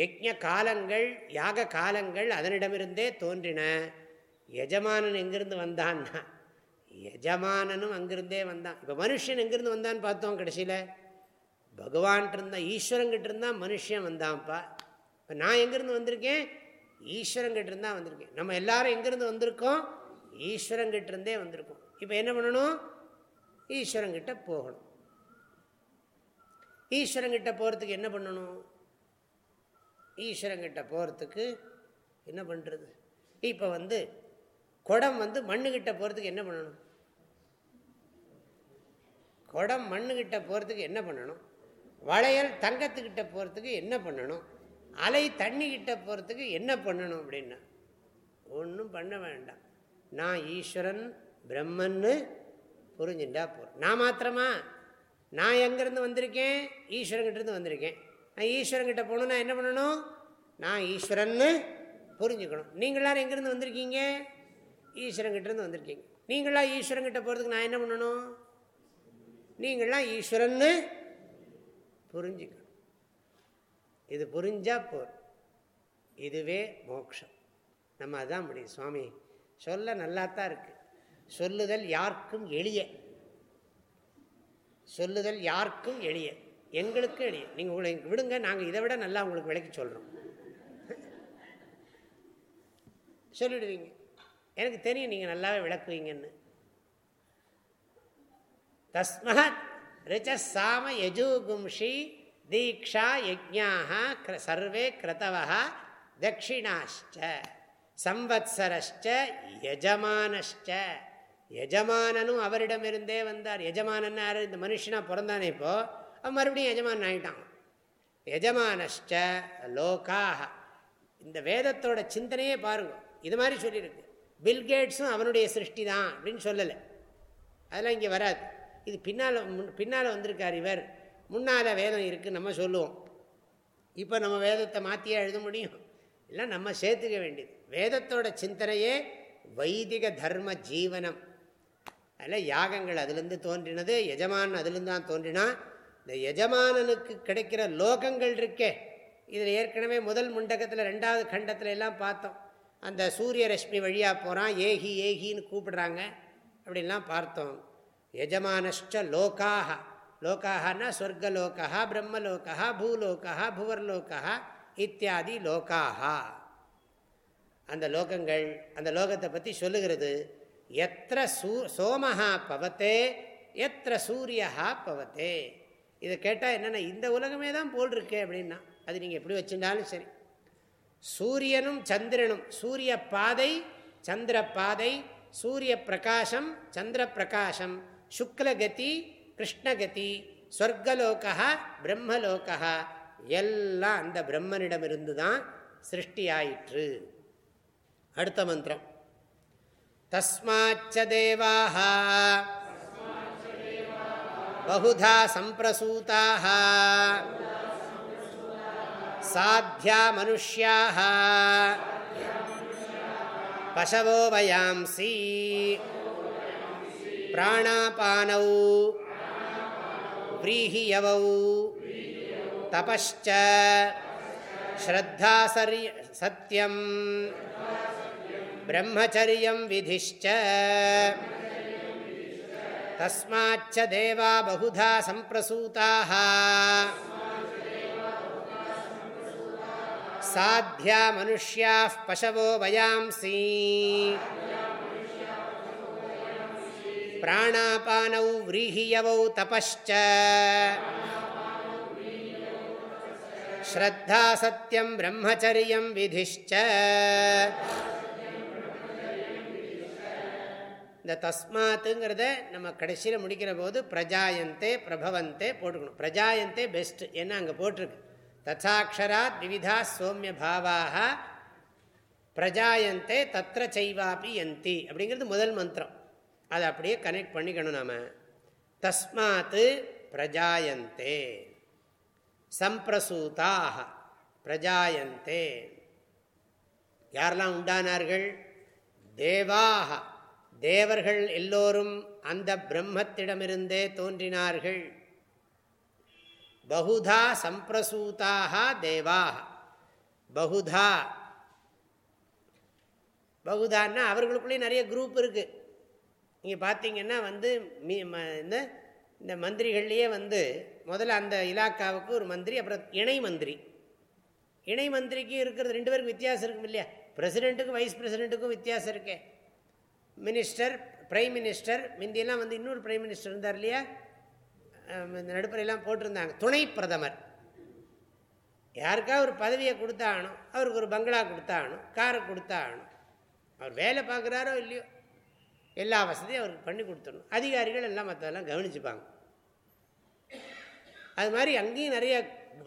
Speaker 1: யஜ்ய காலங்கள் யாக காலங்கள் அதனிடமிருந்தே தோன்றின. எஜமானன் எங்கிருந்து வந்தான்னா எஜமானனும் அங்கிருந்தே வந்தான். இப்போ மனுஷன் எங்கிருந்து வந்தான்னு பார்த்தோம் கடைசியில். பகவான்கிட்ட இருந்தால் ஈஸ்வரங்கிட்ட இருந்தால் மனுஷன் வந்தான்ப்பா. இப்போ நான் எங்கேருந்து வந்திருக்கேன்? ஈஸ்வரங்கிட்ட இருந்தால் வந்திருக்கேன். நம்ம எல்லாரும் எங்கேருந்து வந்திருக்கோம்? ஈஸ்வரங்கிட்ட இருந்தே வந்திருக்கோம். இப்போ என்ன பண்ணணும்? ஈஸ்வரங்கிட்ட போகணும். ஈஸ்வரங்கிட்ட போகிறதுக்கு என்ன பண்ணணும்? ஈஸ்வரங்கிட்ட போகிறதுக்கு என்ன பண்ணுறது இப்போ வந்து குடம் வந்து மண்ணுக்கிட்ட போகிறதுக்கு என்ன பண்ணணும்? குடம் மண்ணுக்கிட்ட போகிறதுக்கு என்ன பண்ணணும்? வளையல் தங்கத்துக்கிட்ட போகிறதுக்கு என்ன பண்ணணும்? அலை தண்ணிக்கிட்ட போகிறதுக்கு என்ன பண்ணணும் அப்படின்னா? ஒன்றும் பண்ண வேண்டாம். நான் ஈஸ்வரன் பிரம்மன்னு புரிஞ்சுட்டா போகிறோம் நான் மாத்திரமா? நான் எங்கேருந்து வந்திருக்கேன்? ஈஸ்வரங்கிட்டேருந்து வந்திருக்கேன். நான் ஈஸ்வரங்கிட்ட போகணுன்னா என்ன பண்ணணும்? நான் ஈஸ்வரன்னு புரிஞ்சுக்கணும். நீங்களாம் எங்கேருந்து வந்திருக்கீங்க? ஈஸ்வரங்கிட்டேருந்து வந்திருக்கீங்க. நீங்களாம் ஈஸ்வரங்கிட்ட போகிறதுக்கு நான் என்ன பண்ணணும்? நீங்களாம் ஈஸ்வரன்னு புரிஞ்சுக்கணும். இது புரிஞ்சால் போர் இதுவே மோக்ஷம். நம்ம அதான் முடியும். சுவாமி சொல்ல நல்லா தான் சொல்லுதல் யாருக்கும் எளிய. சொல்லுதல் யாருக்கும் எளிய. எங்களுக்கு எளிய. நீங்கள் உங்களை விடுங்க நாங்கள் இதை விட நல்லா உங்களுக்கு விளக்கி சொல்கிறோம் சொல்லிடுவீங்க. எனக்கு தெரியும் நீங்கள் நல்லாவே விளக்குவீங்கன்னு. தஸ்மாத் ரிச்ச சாம யஜூகும்ஷி தீக்ஷா யஜ்ஞாக சர்வே கிரதவா தட்சிணாஷ்ட சம்வத்சரஷ்ட யஜமானஷ்ட எஜமானனும் அவரிடமிருந்தே வந்தார். எஜமானன் யார் இந்த மனுஷனாக பிறந்தானே இப்போது அவன் மறுபடியும் எஜமானன் ஆகிட்டான் எஜமானஷ்ட லோகாக இந்த வேதத்தோட சிந்தனையே பாருங்க. இது மாதிரி சொல்லியிருக்கு. பில்கேட்ஸும் அவனுடைய சிருஷ்டி தான் அப்படின்னு சொல்லலை. அதெல்லாம் இங்கே வராது. இது பின்னால் பின்னால் வந்திருக்கார் இவர். முன்னால் வேதம் இருக்குது நம்ம சொல்லுவோம். இப்போ நம்ம வேதத்தை மாற்றியே எழுத முடியும். இல்லை நம்ம சேர்த்துக்க வேண்டியது. வேதத்தோட சிந்தனையே வைதிக தர்ம ஜீவனம். அதில் யாகங்கள் அதுலேருந்து தோன்றினது எஜமான் அதுலேருந்து தான் தோன்றினா இந்த எஜமானனுக்கு கிடைக்கிற லோகங்கள் இருக்கே. இதில் ஏற்கனவே முதல் முண்டகத்தில் ரெண்டாவது கண்டத்தில் எல்லாம் பார்த்தோம். அந்த சூரிய ரஷ்மி வழியாக போகிறான் ஏகி ஏகின்னு கூப்பிடுறாங்க. அப்படின்லாம் பார்த்தோம். எஜமானஷ்ட லோக்காக லோக்காகனா சொர்க்கலோகா பிரம்மலோகா பூலோகா புவர்லோகா இத்தியாதி லோக்காக அந்த லோகங்கள் அந்த லோகத்தை பற்றி சொல்லுகிறது. எத்திர சூ சோமஹா பவத்தே எத்த சூரியஹா பவத்தே. இதை கேட்டால் என்னென்ன இந்த உலகமே தான் போல் இருக்கே அப்படின்னா அது நீங்கள் எப்படி வச்சுருந்தாலும் சரி. சூரியனும் சந்திரனும் சூரிய பாதை சந்திர பாதை சூரிய பிரகாசம் சந்திர பிரகாசம் சுக்லகதி கிருஷ்ணகதி சொர்க்கலோகா பிரம்மலோகா எல்லாம் அந்த பிரம்மனிடமிருந்து தான் சிருஷ்டியாயிற்று அடுத்த மந்திரம். तस्माच्च देवाः बहुधा सम्प्रसूताः साध्या मनुष्याः पशवो वयांसि प्राणापानौ व्रीहियवौ तपश्च श्रद्धासर्य सत्यम् ब्रह्मचर्यं विधिश्च। तस्माच्च देवा बहुधा सम्प्रसूताः। साध्या मनुष्याः पशवो वयांसि। प्राणापानौ व्रीहियवौ तपश्च। श्रद्धा सत्यं ब्रह्मचर्यं विधिश्च। இந்த தஸ்மாத்துங்கிறத நம்ம கடைசியில் முடிக்கிற போது பிரஜாயந்தே பிரபவந்தே போட்டுக்கணும். பிரஜாயந்தே பெஸ்ட் ஏன்னா அங்கே போட்டிருக்கு? ததாட்சராத் விவிதா சௌமிய பாவாக பிரஜாயந்தே தத்திர செய்வாபி யந்தி அப்படிங்கிறது முதல் மந்திரம். அதை அப்படியே கனெக்ட் பண்ணிக்கணும் நாம். தஸ்மாத்து பிரஜாயந்தே சம்பிரசூதாக பிரஜாயந்தே. யாரெல்லாம் உண்டானார்கள்? தேவாக தேவர்கள் எல்லோரும் அந்த பிரம்மத்திடமிருந்தே தோன்றினார்கள். பகுதா சம்பிரசூதாக தேவாக பகுதா. பகுதான்னா அவர்களுக்குள்ளேயும் நிறைய குரூப் இருக்குது நீங்கள் பார்த்தீங்கன்னா வந்து மீ இந்த இந்த மந்திரிகள்லேயே வந்து முதல்ல அந்த இலாக்காவுக்கு ஒரு மந்திரி அப்புறம் இணை மந்திரி. இணை மந்திரிக்கும் இருக்கிறது ரெண்டு பேருக்கு வித்தியாசம் இருக்கும் இல்லையா? பிரசிடெண்ட்டுக்கும் வைஸ் பிரசிடெண்ட்டுக்கும் வித்தியாசம் இருக்கே. மினிஸ்டர் பிரைம் மினிஸ்டர் முந்தியெல்லாம் வந்து இன்னொரு பிரைம் மினிஸ்டர் இருந்தார் இல்லையா? இந்த நடுப்பறையெல்லாம் போட்டிருந்தாங்க. துணை பிரதமர். யாருக்கா ஒரு பதவியை கொடுத்தாகணும்? அவருக்கு ஒரு பங்களா கொடுத்தாகணும்? காரை கொடுத்தாகணும்? அவர் வேலை பார்க்குறாரோ இல்லையோ? எல்லா வசதியும் அவருக்கு பண்ணி கொடுத்துடணும். அதிகாரிகள் எல்லாம் மற்றதெல்லாம் கவனிச்சுப்பாங்க. அது மாதிரி அங்கேயும் நிறைய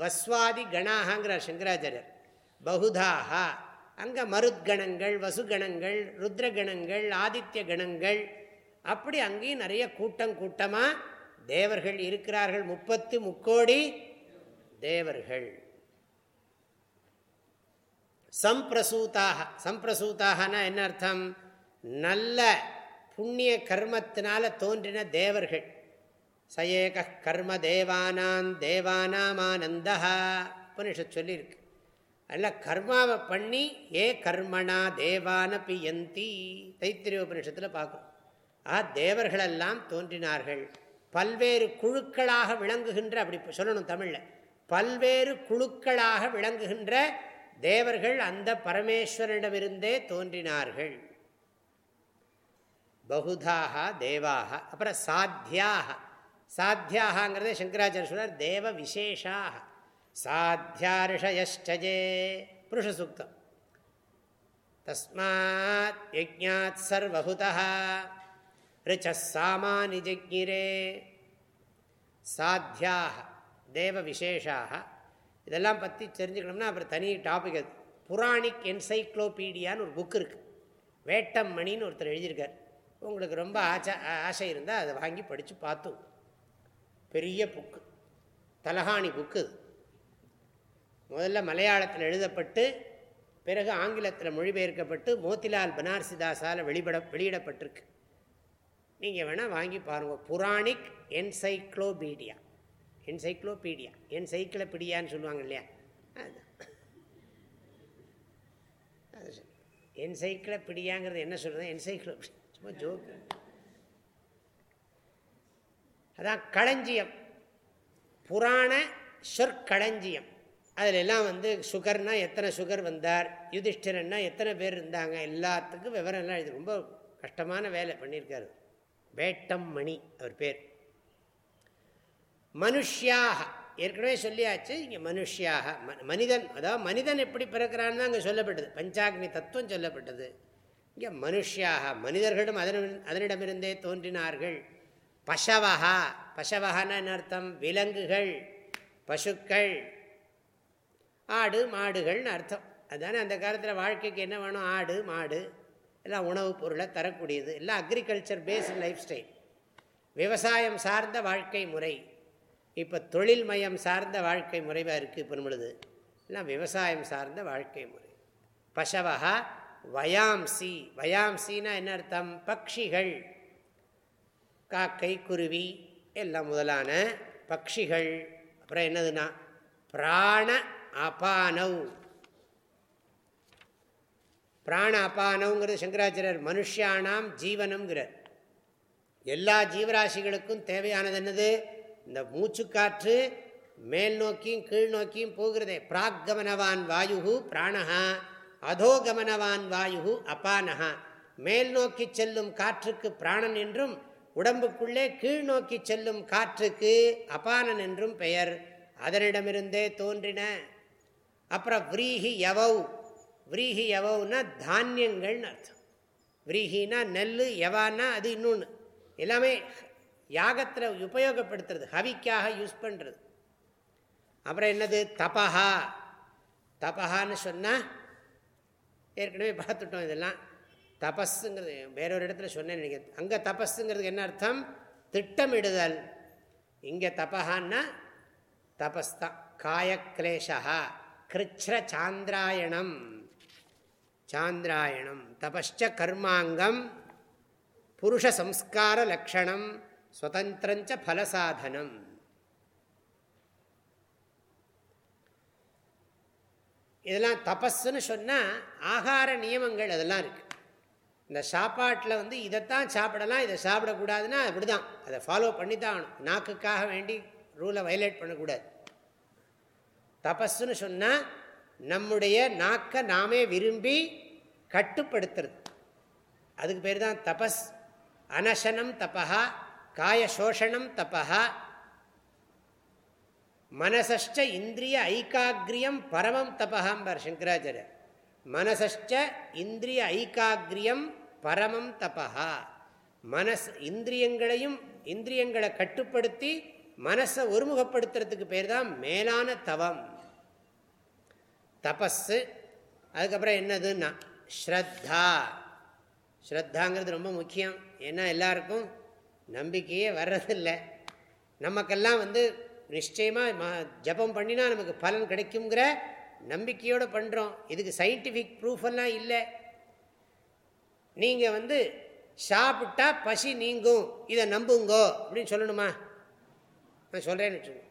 Speaker 1: வஸ்வாதி கணாகங்கிறார் சங்கராச்சாரியர். பகுதாகா அங்கே மருத்கணங்கள் வசுகணங்கள் ருத்ரகணங்கள் ஆதித்ய கணங்கள் அப்படி அங்கேயும் நிறைய கூட்டம் கூட்டமாக தேவர்கள் இருக்கிறார்கள். முப்பத்து முக்கோடி தேவர்கள். சம்பிரசூதாக சம்பிரசூதாகனா என்ன அர்த்தம்? நல்ல புண்ணிய கர்மத்தினால தோன்றின தேவர்கள். சயேக கர்ம தேவானாம் தேவானாமானந்தா உபனிஷத் சொல்லியிருக்கு. அல்ல கர்மாவை பண்ணி ஏ கர்மணா தேவான பியந்தி தைத்திரிய உபனிஷத்தில் பார்க்குறோம் ஆ தேவர்களெல்லாம் தோன்றினார்கள். பல்வேறு குழுக்களாக விளங்குகின்ற அப்படி சொல்லணும் தமிழில். பல்வேறு குழுக்களாக விளங்குகின்ற தேவர்கள் அந்த பரமேஸ்வரனிடமிருந்தே தோன்றினார்கள். பகுதாக தேவாக அப்புறம் சாத்தியாக. சாத்தியாகங்கிறதே சங்கராச்சாரிய சொல்றார் தேவ விசேஷாக. சாத்தியாரிஷயஷ்டஜே புருஷ சுக்தம் தஸ்மாத் யஜாத் சர்வகுதா ரிச்ச சாமானி ஜக்ஞிரே சாத்தியாக தேவ விசேஷாக இதெல்லாம் பற்றி தெரிஞ்சுக்கணும்னா அப்புறம் தனி டாபிக் அது. புராணிக் என்சைக்ளோபீடியான்னு ஒரு புக் இருக்குது வேட்டம் மணின்னு ஒருத்தர் எழுதியிருக்கார். உங்களுக்கு ரொம்ப ஆச்சா ஆசை இருந்தால் அதை வாங்கி படித்து பார்த்தோம் பெரிய புக்கு தலகாணி புக்கு முதல்ல மலையாளத்தில் எழுதப்பட்டு பிறகு ஆங்கிலத்தில் மொழிபெயர்க்கப்பட்டு மோத்திலால் பனார்சிதாஸால் வெளிப்பட வெளியிடப்பட்டிருக்கு. நீங்கள் வேணால் வாங்கி பாருங்கள் புராணிக் என்சைக்ளோபீடியா. என்சைக்ளோபீடியா. என்சைக்ளோபீடியான்னு சொல்லுவாங்க இல்லையா? அதுதான் என்சைக்ளோபீடியாங்கிறது என்ன சொல்கிறது என்சைக்ளோபீடியா சும்மா ஜோக். அதான் களஞ்சியம். புராண சொற்களஞ்சியம். அதில் எல்லாம் வந்து சுகர்னா எத்தனை சுகர் வந்தார் யுதிஷ்டிரன்னா எத்தனை பேர் இருந்தாங்க எல்லாத்துக்கும் விவரம் எல்லாம் இது ரொம்ப கஷ்டமான வேலை பண்ணியிருக்காரு. வேட்டம் மணி அவர் பேர். மனுஷியாக ஏற்கனவே சொல்லியாச்சு இங்கே மனுஷியாக மனிதன் அதாவது மனிதன் எப்படி பிறக்கிறான்னு அங்கே சொல்லப்பட்டது. பஞ்சாக்னி தத்துவம் சொல்லப்பட்டது. இங்கே மனுஷியாக மனிதர்களும் அதன் அதனிடமிருந்தே தோன்றினார்கள். பசவகா பசவகான்னு என்ன அர்த்தம்? விலங்குகள் பசுக்கள் ஆடு மாடுகள்னு அர்த்தம். அதுதானே அந்த காலத்தில் வாழ்க்கைக்கு என்ன வேணும்? ஆடு மாடு எல்லாம் உணவுப் பொருளை தரக்கூடியது. எல்லாம் அக்ரிகல்ச்சர் பேஸ்டு லைஃப் ஸ்டைல் விவசாயம் சார்ந்த வாழ்க்கை முறை. இப்போ தொழில் மயம் சார்ந்த வாழ்க்கை முறைவாக இருக்குது இப்போ பொழுது எல்லாம் விவசாயம் சார்ந்த வாழ்க்கை முறை. பசவகா வயாம்சி. வயாம்சின்னா என்ன அர்த்தம்? பக்ஷிகள். காக்கை குருவி எல்லாம் முதலான பக்ஷிகள். அப்புறம் என்னதுன்னா? பிராண அபானவ் பிராண அபானவுங்கிறது சங்கராச்சாரியர் மனுஷியானாம் ஜீவனம்ங்கிறார். எல்லா ஜீவராசிகளுக்கும் தேவையானது என்னது? இந்த மூச்சுக்காற்று மேல் நோக்கியும் கீழ் நோக்கியும் போகிறதே. பிராக்கமனவான் வாயு பிராணஹா அதோகமனவான் வாயு அபானஹா. மேல் நோக்கி செல்லும் காற்றுக்கு பிராணன் என்றும் உடம்புக்குள்ளே கீழ் நோக்கி செல்லும் காற்றுக்கு அபானன் என்றும் பெயர். அதனிடமிருந்தே தோன்றின. அப்புறம் விரீஹி யவௌ. விரீஹி எவவுனா தானியங்கள்னு அர்த்தம். விரீஹினா நெல் யவான்னா அது இன்னொன்று எல்லாமே யாகத்தில் உபயோகப்படுத்துறது ஹவிக்காக யூஸ் பண்ணுறது அப்புறம் என்னது? தபஹா. தபஹான்னு சொன்னால் ஏற்கனவே பார்த்துட்டோம் இதெல்லாம். தபஸுங்கிறது வேறொரு இடத்துல சொன்னேன் நீங்கள் அங்கே தபஸுங்கிறதுக்கு என்ன அர்த்தம்? திட்டமிடுதல். இங்கே தபஹான்னா தபஸ் தான் காயக்லேஷா கிருச்ர சாந்திராயணம். சாந்திராயணம் தபஷ்ச கர்மாங்கம். புருஷ சம்ஸ்கார லக்ஷணம். ஸ்வதந்திரஞ்ச ஃபலசாதனம் இதெல்லாம் தபஸ்ன்னு சொன்னால் ஆகார நியமங்கள் அதெல்லாம் இருக்குது இந்த சாப்பாட்டில் வந்து இதைத்தான் சாப்பிடலாம் இதை சாப்பிடக்கூடாதுன்னா அப்படி தான் அதை ஃபாலோ பண்ணி தான் ஆகணும். நாக்குக்காக வேண்டி ரூலை வயலேட் பண்ணக்கூடாது. தபஸ்ன்னு சொன்னால் நம்முடைய நாக்கை நாமே விரும்பி கட்டுப்படுத்துறது. அதுக்கு பேர் தான் தபஸ். அனசனம் தபா காய சோஷணம் தபா மனசஷ்ட இந்திரிய ஐக்காகிரியம் பரமம் தபகாம்பார் சங்கராச்சாரியர். மனசஷ்ட இந்திரிய ஐக்காகிரியம் பரமம் தபா மனஸ் இந்திரியங்களையும் இந்திரியங்களை கட்டுப்படுத்தி மனசை ஒருமுகப்படுத்துறதுக்கு பேர் தான் மேலான தவம். தபஸு அதுக்கப்புறம் என்னதுன்னா ஸ்ரத்தா. ஸ்ரத்தாங்கிறது ரொம்ப முக்கியம். ஏன்னா எல்லாருக்கும் நம்பிக்கையே வர்றதில்லை. நமக்கெல்லாம் வந்து நிச்சயமாக ம ஜபம் பண்ணினா நமக்கு பலன் கிடைக்குங்கிற நம்பிக்கையோடு பண்ணுறோம் இதுக்கு சயின்டிஃபிக் ப்ரூஃப் எல்லாம் இல்லை. நீங்கள் வந்து சாப்பிட்டா பசி நீங்கும். இதை நம்புங்கோ அப்படின்னு சொல்லணுமா? நான் சொல்கிறேன்னு வச்சுக்கோங்க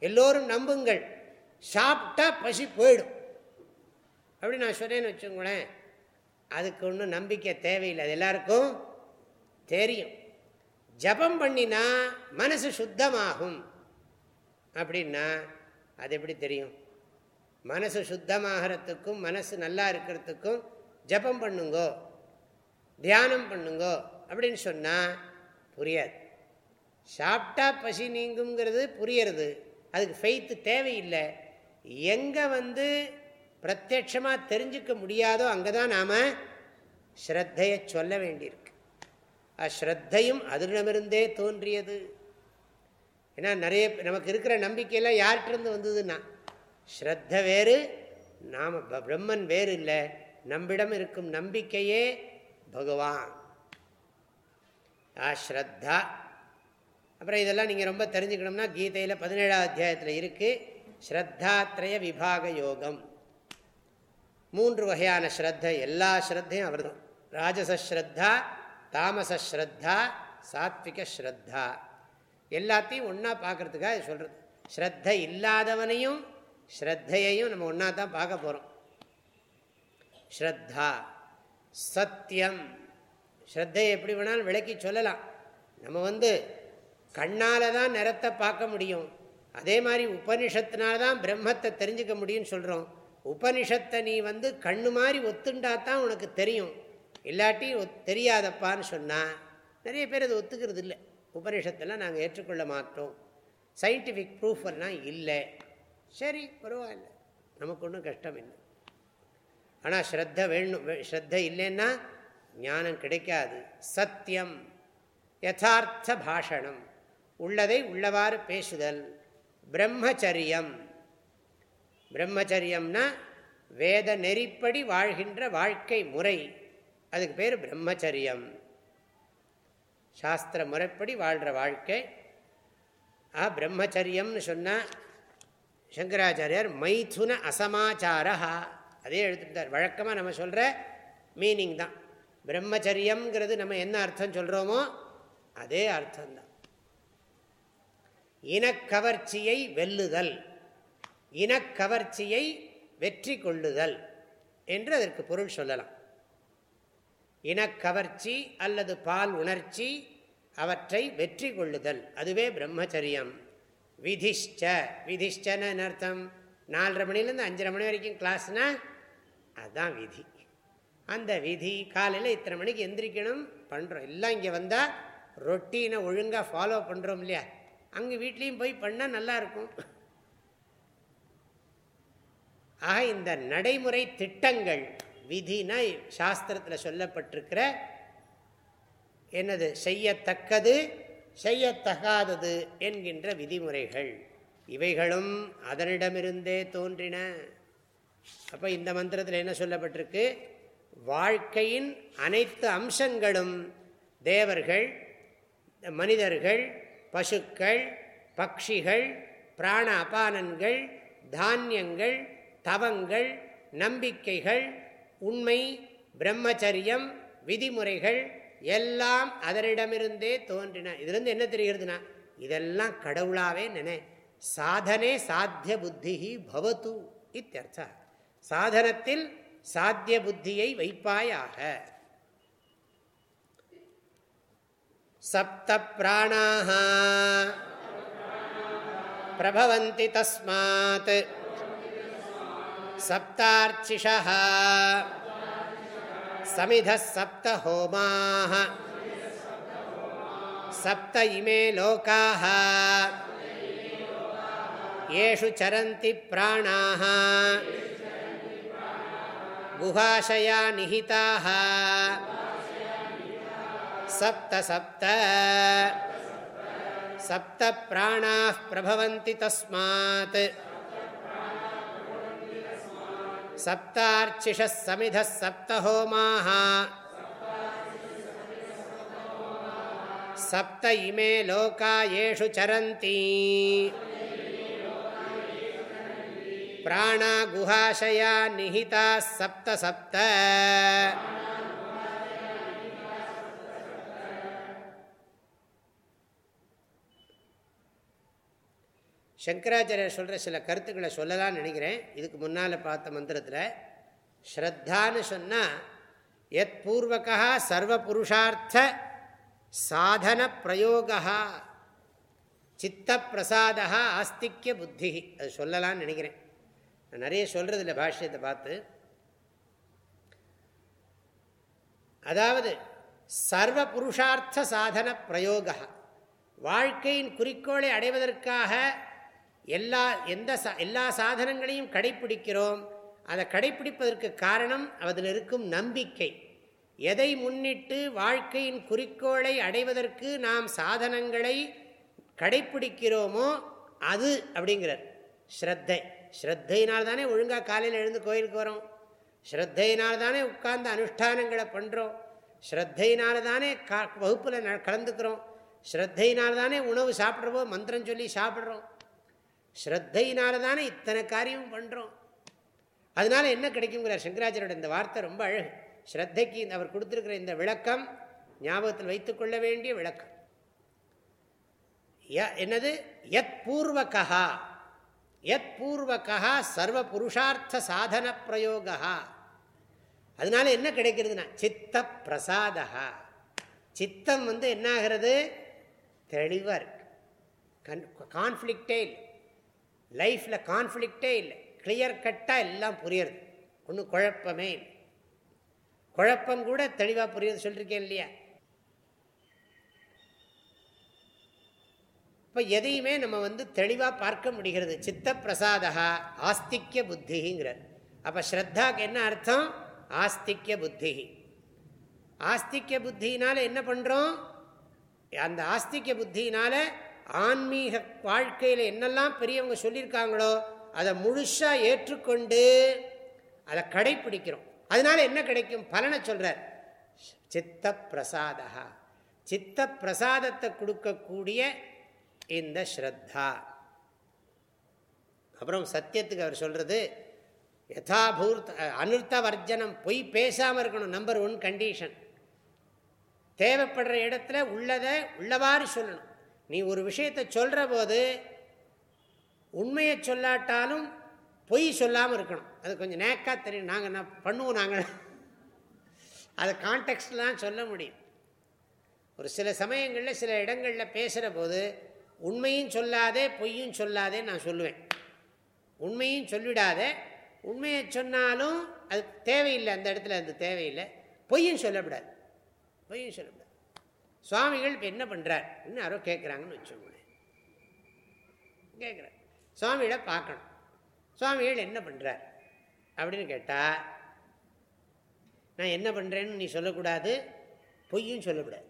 Speaker 1: எல்லோரும் நம்புங்கள். சாப்பிட்டா பசி போயிடும். அப்படி நான் சொல்கிறேன்னு வச்சுக்கோங்களேன். அதுக்கு ஒன்றும் நம்பிக்கை தேவையில்லை. அது எல்லாருக்கும் தெரியும். ஜபம் பண்ணினா மனசு சுத்தமாகும். அப்படின்னா அது எப்படி தெரியும்? மனசு சுத்தமாகறதுக்கும் மனசு நல்லா இருக்கிறதுக்கும் ஜபம் பண்ணுங்கோ. தியானம் பண்ணுங்கோ. அப்படின்னு சொன்னால் புரியாது. சாப்பிட்டா பசி நீங்குங்கிறது புரியறது. அதுக்கு ஃபெய்த்து தேவையில்லை. எங்கே வந்து பிரத்யட்சமாக தெரிஞ்சுக்க முடியாதோ அங்கே தான் நாம் ஸ்ரத்தையை சொல்ல வேண்டியிருக்கு. அஸ்ரத்தையும் அதனிடமிருந்தே தோன்றியது. ஏன்னா நிறைய நமக்கு இருக்கிற நம்பிக்கையெல்லாம் யார்கிட்டருந்து வந்ததுன்னா ஸ்ரத்த வேறு நாம் பிரம்மன் வேறு இல்லை. நம்மிடம் இருக்கும் நம்பிக்கையே பகவான். ஆ அப்புறம் இதெல்லாம் நீங்கள் ரொம்ப தெரிஞ்சுக்கணும்னா கீதையில் பதினேழாம் அத்தியாயத்தில் இருக்குது ஸ்ரத்தாத்ரய விபாக யோகம். மூன்று வகையான ஸ்ரத்த எல்லா ஸ்ரத்தையும் அவர் தான் ராஜசஸ்ரத்தா தாமசஸ்ரத்தா சாத்விக ஸ்ரத்தா எல்லாத்தையும் ஒன்றா பார்க்குறதுக்காக சொல்கிறது ஸ்ரத்த இல்லாதவனையும் ஸ்ரத்தையையும் நம்ம ஒன்றா தான் பார்க்க போகிறோம் ஸ்ரத்தா சத்தியம் ஸ்ரத்தையை எப்படி வேணாலும் விளக்கி சொல்லலாம். நம்ம வந்து கண்ணால் தான் நிறத்தை பார்க்க முடியும். அதே மாதிரி உபனிஷத்தினால்தான் தான் பிரம்மத்தை தெரிஞ்சுக்க முடியும்னு சொல்கிறோம் உபனிஷத்தை நீ வந்து கண்ணு மாதிரி ஒத்துண்டா தான் உனக்கு தெரியும். இல்லாட்டி தெரியாதப்பான்னு சொன்னால் நிறைய பேர் அதை ஒத்துக்கிறது இல்லை உபனிஷத்தெல்லாம் நாங்கள் ஏற்றுக்கொள்ள மாட்டோம். சயின்டிஃபிக் ப்ரூஃப் எல்லாம் இல்லை. சரி பரவாயில்ல. நமக்கு ஒன்றும் கஷ்டம் இல்லை. ஆனால் ஸ்ரத்த வேணும் ஸ்ரத்த இல்லைன்னா ஞானம் கிடைக்காது. சத்தியம் யதார்த்த பாஷணம். உள்ளதை உள்ளவாறு பேசுதல். பிரம்மச்சரியம். பிரம்மச்சரியம்னா வேத நெறிப்படி வாழ்கின்ற வாழ்க்கை முறை. அதுக்கு பேர் பிரம்மச்சரியம். சாஸ்திர முறைப்படி வாழ்கிற வாழ்க்கை. ஆ பிரம்மச்சரியம்னு சொன்னால் சங்கராச்சாரியார் மைதுன அசமாச்சாரா அதே எழுத்துட்டார் வழக்கமாக நம்ம சொல்கிற மீனிங் தான். பிரம்மச்சரியம்ங்கிறது நம்ம என்ன அர்த்தம் சொல்கிறோமோ அதே அர்த்தம்தான் இனக்கவர்ச்சியை வெல்லுதல். இனக்கவர்ச்சியை வெற்றி கொள்ளுதல் என்று அதற்கு பொருள் சொல்லலாம். இனக்கவர்ச்சி அல்லது பால் உணர்ச்சி அவற்றை வெற்றி கொள்ளுதல். அதுவே பிரம்மச்சரியம். விதிஷ்ட. விதிஷ்டன்னு அர்த்தம்? நாலரை மணிலேருந்து அஞ்சரை மணி வரைக்கும் கிளாஸ்னா அதுதான் விதி. அந்த விதி காலையில் இத்தனை மணிக்கு எந்திரிக்கணும் பண்ணுறோம் எல்லாம் இங்கே வந்தால் ரொட்டீனை ஒழுங்காக ஃபாலோ பண்ணுறோம் இல்லையா? அங்கே வீட்லேயும் போய் பண்ணால் நல்லாயிருக்கும் ஆக இந்த நடைமுறை திட்டங்கள் விதினா சாஸ்திரத்தில் சொல்லப்பட்டிருக்கிற என்னது? செய்யத்தக்கது செய்யத்தகாதது என்கின்ற விதிமுறைகள். இவைகளும் அதனிடமிருந்தே தோன்றின. அப்போ இந்த மந்திரத்தில் என்ன சொல்லப்பட்டிருக்கு? வாழ்க்கையின் அனைத்து அம்சங்களும் தேவர்கள் மனிதர்கள் பசுக்கள் பக்ஷிகள் பிராண அபானன்கள் தானியங்கள் தவங்கள் நம்பிக்கைகள் உண்மை பிரம்மச்சரியம் விதிமுறைகள் எல்லாம் அதனிடமிருந்தே தோன்றின. இதுலேருந்து என்ன தெரிகிறதுனா இதெல்லாம் கடவுளாவே நினை சாதனே சாத்திய புத்தி பவத்து இத்தியர்த்த. சாதனத்தில் சாத்திய புத்தியை வைப்பாயாக. सप्तप्राणाः प्रभवन्ति तस्मात् सप्तार्चिषः समिधः सप्तहोमाः सप्त इमे लोकाः येषु चरन्ति प्राणाः गुहाशया निहिताः सप्त सप्त। सप्त प्राणाः प्रभवन्ति तस्मात्। सप्तार्चिषः समिधः सप्तहोमाः। सप्त इमे लोका येषु चरन्ति। प्राणागुहाशया निहिताः सप्त सप्त। சங்கராச்சாரியர் சொல்கிற சில கருத்துக்களை சொல்லலாம்னு நினைக்கிறேன். இதுக்கு முன்னால் பார்த்த மந்திரத்தில் ஸ்ரத்தான்னு சொன்னால் எத் பூர்வகா சர்வ புருஷார்த்த சாதன பிரயோகா சித்த பிரசாதா ஆஸ்திக்ய புத்தி. அது சொல்லலாம்னு நினைக்கிறேன். நான் நிறைய சொல்கிறது இல்லை பாஷ்யத்தை பார்த்து. அதாவது சர்வ புருஷார்த்த சாதன பிரயோக வாழ்க்கையின் குறிக்கோளை அடைவதற்காக எல்லா எந்த எல்லா சாதனங்களையும் கடைப்பிடிக்கிறோம். அதை கடைப்பிடிப்பதற்கு காரணம் அதில் இருக்கும் நம்பிக்கை. எதை முன்னிட்டு வாழ்க்கையின் குறிக்கோளை அடைவதற்கு நாம் சாதனங்களை கடைப்பிடிக்கிறோமோ அது அப்படிங்கிறார். ஸ்ரத்தை. ஸ்ரத்தையினால் தானே ஒழுங்காக காலையில் எழுந்து கோயிலுக்கு வரோம். ஸ்ரத்தையினால் தானே உட்கார்ந்து அனுஷ்டானங்களை பண்ணுறோம் ஸ்ரத்தையினால தானே கா வகுப்பில் கலந்துக்கிறோம். ஸ்ரத்தையினால் தானே உணவு சாப்பிட்றவோ மந்திரம் சொல்லி சாப்பிட்றோம். ஸ்ரத்தையினால தானே இத்தனை காரியமும் பண்ணுறோம் அதனால என்ன கிடைக்குங்கிறார் சங்கராச்சாரோட இந்த வார்த்தை ரொம்ப அழகு. ஸ்ரத்தைக்கு அவர் கொடுத்துருக்கிற இந்த விளக்கம் ஞாபகத்தில் வைத்துக்கொள்ள வேண்டிய விளக்கம். என்னது? எத் பூர்வகா எத் பூர்வகா சர்வ புருஷார்த்த சாதன பிரயோகா அதனால என்ன கிடைக்கிறதுனா சித்த பிரசாதா சித்தம் வந்து என்ன ஆகிறது தெளிவாக இருக்கு கான்ஃப்ளிக்டே இல்லை. லைஃப்பில் கான்ஃப்ளிக்டே இல்லை. கிளியர் கட்டாக எல்லாம் புரியுறது. ஒன்றும் குழப்பமே இல்லை. குழப்பம் கூட தெளிவாக புரியுது சொல்லியிருக்கேன் இல்லையா? இப்போ எதையுமே நம்ம வந்து தெளிவாக பார்க்க முடிகிறது. சித்த பிரசாதா ஆஸ்திக்ய புத்திங்கிறார் அப்போ ஸ்ரத்தாக்கு என்ன அர்த்தம்? ஆஸ்திக்ய புத்தி. ஆஸ்திக்ய புத்தினால என்ன பண்ணுறோம் அந்த ஆஸ்திக்ய புத்தினால ஆன்மீக வாழ்க்கையில் என்னெல்லாம் பெரியவங்க சொல்லியிருக்காங்களோ அதை முழுசாக ஏற்றுக்கொண்டு அதை கடைப்பிடிக்கிறோம். அதனால என்ன கிடைக்கும்? பலனை சொல்கிறார் சித்த பிரசாதா சித்த பிரசாதத்தை கொடுக்கக்கூடிய இந்த ஸ்ரத்தா. அப்புறம் சத்தியத்துக்கு அவர் சொல்கிறது யதாபூர்த்த அனுர்த்த வர்ஜனம் பொய் பேசாமல் இருக்கணும் நம்பர் ஒன் கண்டிஷன் தேவைப்படுற இடத்துல உள்ளதை உள்ளவாறு சொல்லணும். நீ ஒரு விஷயத்தை சொல்கிற போது உண்மையை சொல்லாட்டாலும் பொய் சொல்லாமல் இருக்கணும். அது கொஞ்சம் நேக்காக தெரியும். நாங்கள் என்ன பண்ணுவோம் நாங்கள்? அதை கான்டெக்ட்லாம் சொல்ல முடியும். ஒரு சில சமயங்களில் சில இடங்களில் பேசுகிற போது உண்மையும் சொல்லாதே பொய்யும் சொல்லாதே நான் சொல்லுவேன். உண்மையும் சொல்லிடாதே உண்மையை சொன்னாலும் அது தேவையில்லை. அந்த இடத்துல அது தேவையில்லை. பொய்யும் சொல்லக்கூடாது பொய்யும் சொல்லக்கூடாது சுவாமிகள் இப்போ என்ன பண்ணுறார் இன்னும் யாரோ கேட்குறாங்கன்னு வச்சோங்களேன் கேட்குறார் சுவாமிகளை பார்க்கணும். சுவாமிகள் என்ன பண்ணுறார் அப்படின்னு கேட்டால் நான் என்ன பண்ணுறேன்னு நீ சொல்லக்கூடாது பொய்யும் சொல்லக்கூடாது.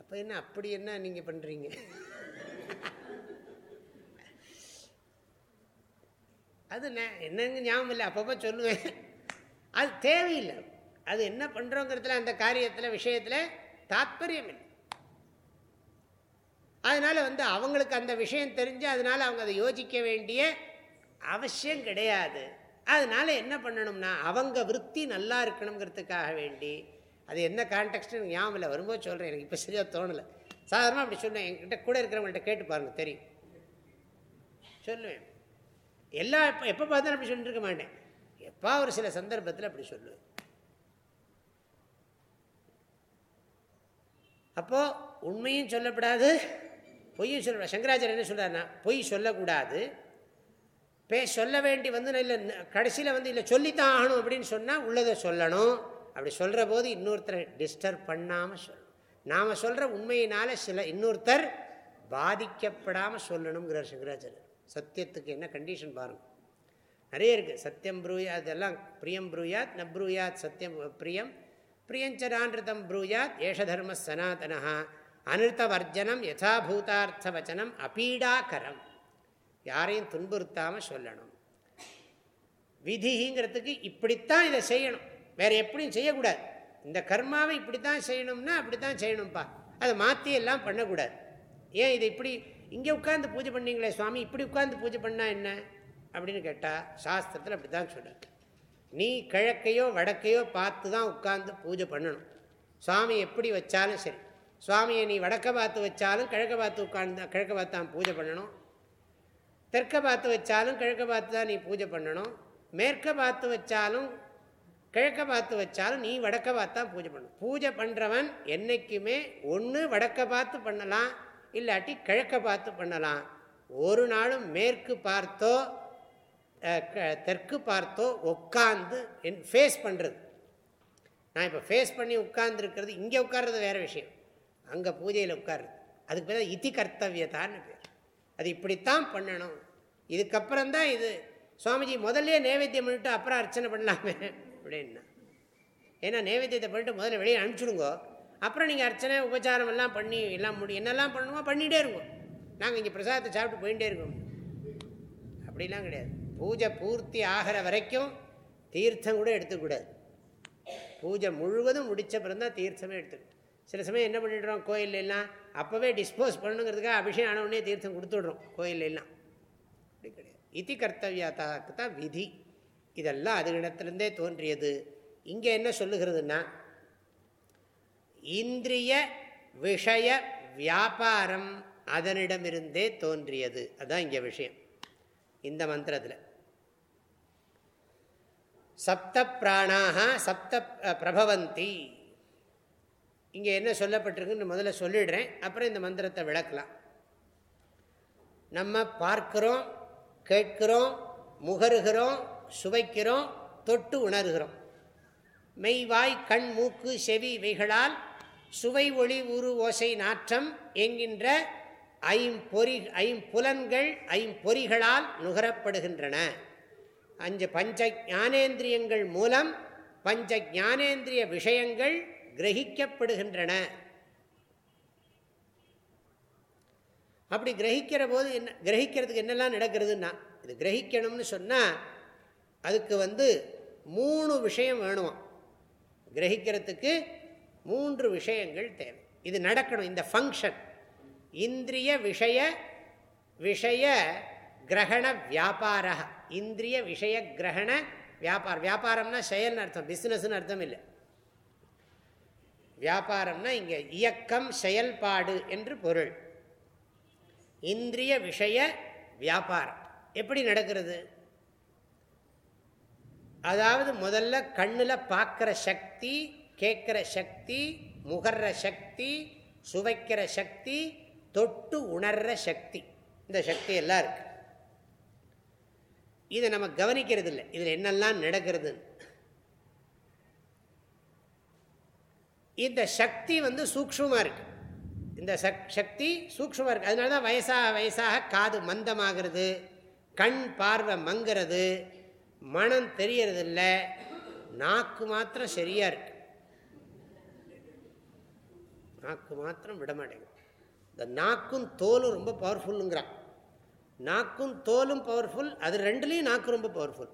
Speaker 1: அப்போ என்ன அப்படி என்ன நீங்கள் பண்ணுறீங்க அது என்னங்க ஞாபகம் இல்லை அப்பப்போ சொல்லுவேன். அது தேவையில்லை. அது என்ன பண்ணுறோங்கிறதுல அந்த காரியத்தில் விஷயத்தில் தாத்பரியம் இல்லை. அதனால் வந்து அவங்களுக்கு அந்த விஷயம் தெரிஞ்சு அதனால் அவங்க அதை யோசிக்க வேண்டிய அவசியம் கிடையாது. அதனால் என்ன பண்ணணும்னா அவங்க விற்பி நல்லா இருக்கணுங்கிறதுக்காக வேண்டி அது என்ன கான்டெக்ட்னு ஞாபகம் இல்லை வரும்போது சொல்கிறேன் எனக்கு இப்போ சரியாக தோணலை. சாதாரணமாக அப்படி சொன்னேன் என்கிட்ட கூட இருக்கிறவங்கள்ட்ட கேட்டு பாருங்கள் தெரியும். சொல்லுவேன். எல்லா எப்போ எப்போ பார்த்தாலும் அப்படி சொல்லிட்டு இருக்க மாட்டேன். எப்போ ஒரு சில சந்தர்ப்பத்தில் அப்படி சொல்லுவேன். அப்போது உண்மையும் சொல்லப்படாது பொய்யும் சொல்ல சங்கராச்சாரியர் என்ன சொல்கிறாருன்னா பொய் சொல்லக்கூடாது. பே சொல்ல வேண்டி வந்து இல்லை கடைசியில் வந்து இல்லை சொல்லித்தான் ஆகணும் அப்படின்னு சொன்னால் உள்ளதை சொல்லணும். அப்படி சொல்கிற போது இன்னொருத்தரை டிஸ்டர்ப் பண்ணாமல் சொல்லணும். நாம் சொல்கிற உண்மையினால் சில இன்னொருத்தர் பாதிக்கப்படாமல் சொல்லணுங்கிறார் சங்கராச்சாரியர். சத்தியத்துக்கு என்ன கண்டிஷன் பாருங்கள் நிறைய இருக்குது சத்தியம் ப்ரூயாத் எல்லாம் பிரியம் ப்ரூயாத் நப்ரூயாத் சத்தியம் பிரியம் பிரியஞ்சரான்ருதம் ப்ரூயாத் ஏஷதர்ம சனாதனா அனிருத்தவர்ஜனம் யதாபூதார்த்த வச்சனம் அபீடாகரம் யாரையும் துன்புறுத்தாமல் சொல்லணும். விதிங்கிறதுக்கு இப்படித்தான் இதை செய்யணும். வேறு எப்படியும் செய்யக்கூடாது. இந்த கர்மாவை இப்படி தான் செய்யணும்னா அப்படி தான் செய்யணும்ப்பா அதை மாற்றி எல்லாம் பண்ணக்கூடாது. ஏன் இதை இப்படி இங்கே உட்காந்து பூஜை பண்ணீங்களே சுவாமி இப்படி உட்காந்து பூஜை பண்ணால் என்ன? அப்படின்னு கேட்டால் சாஸ்திரத்தில் அப்படி தான் சொல்லுங்கள் நீ கிழக்கையோ வடக்கையோ பார்த்து தான் உட்காந்து பூஜை பண்ணணும். சுவாமி எப்படி வச்சாலும் சரி. சுவாமியை நீ வடக்க பார்த்து வச்சாலும் கிழக்க பார்த்து உட்காந்து கிழக்க பார்த்து தான் பூஜை பண்ணணும். தெற்க பார்த்து வச்சாலும் கிழக்க பார்த்து தான் நீ பூஜை பண்ணணும். மேற்க பார்த்து வச்சாலும் கிழக்க பார்த்து வச்சாலும் நீ வடக்க பார்த்து தான் பூஜை பண்ணணும். பூஜை பண்ணுறவன் என்றைக்குமே ஒன்று வடக்க பார்த்து பண்ணலாம் இல்லாட்டி கிழக்க பார்த்து பண்ணலாம். ஒரு நாளும் மேற்கு பார்த்தோ தெற்கு பார்த்தோ உட்காந்து என் ஃபேஸ் பண்ணுறது நான் இப்போ ஃபேஸ் பண்ணி உட்கார்ந்துருக்கிறது இங்கே உட்கார்றது வேறு விஷயம். அங்கே பூஜையில் உட்கார்றது அதுக்கு பேர் இத்தி கர்த்தவியதான்னு பேர். அது இப்படித்தான் பண்ணணும். இதுக்கப்புறம் தான் இது. சுவாமிஜி முதல்ல நேவேத்தியம் பண்ணிட்டு அப்புறம் அர்ச்சனை பண்ணலாமே அப்படின்னா. ஏன்னா நேவேத்தியத்தை பண்ணிட்டு முதல்ல வெளியே அனுப்பிச்சுடுங்கோ. அப்புறம் நீங்கள் அர்ச்சனை உபச்சாரம் எல்லாம் பண்ணி எல்லாம் முடியும் என்னெல்லாம் பண்ணணுமோ பண்ணிகிட்டே இருக்கோம் நாங்கள் இங்கே பிரசாதத்தை சாப்பிட்டு போயிட்டே இருக்கோம். அப்படிலாம் கிடையாது. பூஜை பூர்த்தி ஆகிற வரைக்கும் தீர்த்தம் கூட எடுத்துக்கூடாது பூஜை முழுவதும் முடித்த பிறந்தான் தீர்த்தமே எடுத்துக்கிட்டு சில சமயம் என்ன பண்ணிடுறோம்? கோயில் எல்லாம் அப்போவே டிஸ்போஸ் பண்ணுங்கிறதுக்காக அபிஷேகம் ஆனவுடனே தீர்த்தம் கொடுத்துடுறோம். கோயில் எல்லாம் அப்படி கிடையாது. இத்தி கர்த்தவியத்தாக்கு தான் விதி. இதெல்லாம் அதுகிடத்துலேருந்தே தோன்றியது. இங்கே என்ன சொல்லுகிறதுன்னா இந்திரிய விஷய வியாபாரம் அதனிடமிருந்தே தோன்றியது. அதுதான் இங்கே விஷயம். இந்த மந்திரத்தில். சப்த பிராணாக சப்த பிரபவந்தி. இங்கே என்ன சொல்லப்பட்டிருக்குன்னு முதல்ல சொல்லிடுறேன். அப்புறம் இந்த மந்திரத்தை விளக்கலாம். நம்ம பார்க்கிறோம் கேட்கிறோம் முகருகிறோம் சுவைக்கிறோம் தொட்டு உணர்கிறோம். மெய்வாய் கண் மூக்கு செவி இவைகளால் சுவை ஒளி உரு ஓசை நாற்றம் என்கின்ற ஐம்பொறி ஐம்புலன்கள் ஐம்பொறிகளால் நுகரப்படுகின்றன. அஞ்சு பஞ்ச ஞானேந்திரியங்கள் மூலம் பஞ்ச ஞானேந்திரிய விஷயங்கள் கிரகிக்கப்படுகின்றன. அப்படி கிரகிக்கிற போது என்ன கிரகிக்கிறதுக்கு என்னெல்லாம் நடக்கிறதுன்னா இது கிரகிக்கணும்னு சொன்னால் அதுக்கு வந்து மூணு விஷயம் வேணுமா கிரகிக்கிறதுக்கு மூன்று விஷயங்கள் தேவை. இது நடக்கணும் இந்த ஃபங்க்ஷன் இந்திரிய விஷய விஷய கிரகண வியாபாரம் இந்திரிய விஷய கிரகண வியாபாரம். வியாபாரம்னா செயல்னு அர்த்தம் பிஸ்னஸ்னு அர்த்தம் இல்லை. வியாபாரம்னா இங்கே இயக்கம் செயல்பாடு என்று பொருள். இந்திரிய விஷய வியாபாரம். எப்படி நடக்கிறது? அதாவது முதல்ல கண்ணில் பார்க்குற சக்தி கேட்குற சக்தி முகர்ற சக்தி சுவைக்கிற சக்தி தொட்டு உணர்ற சக்தி. இந்த சக்தி எல்லாம் இருக்கு. இதை நம்ம கவனிக்கிறது இல்லை இதில் என்னெல்லாம் நடக்கிறது இந்த சக்தி வந்து சூக்ஷமாக இருக்கு. இந்த சக் சக்தி சூக்ஷமாக இருக்குது அதனால தான் வயசாக வயசாக காது மந்தமாகிறது கண் பார்வை மங்கிறது மனம் தெரியறதில்ல நாக்கு மாத்திரம் சரியாக இருக்கு. நாக்கு மாத்திரம் விட மாட்டேங்குது இந்த நாக்கும் தோலும் ரொம்ப பவர்ஃபுல்லுங்கிறான் நாக்கும் தோலும் பவர்ஃபுல் அது ரெண்டுலேயும் நாக்கு ரொம்ப பவர்ஃபுல்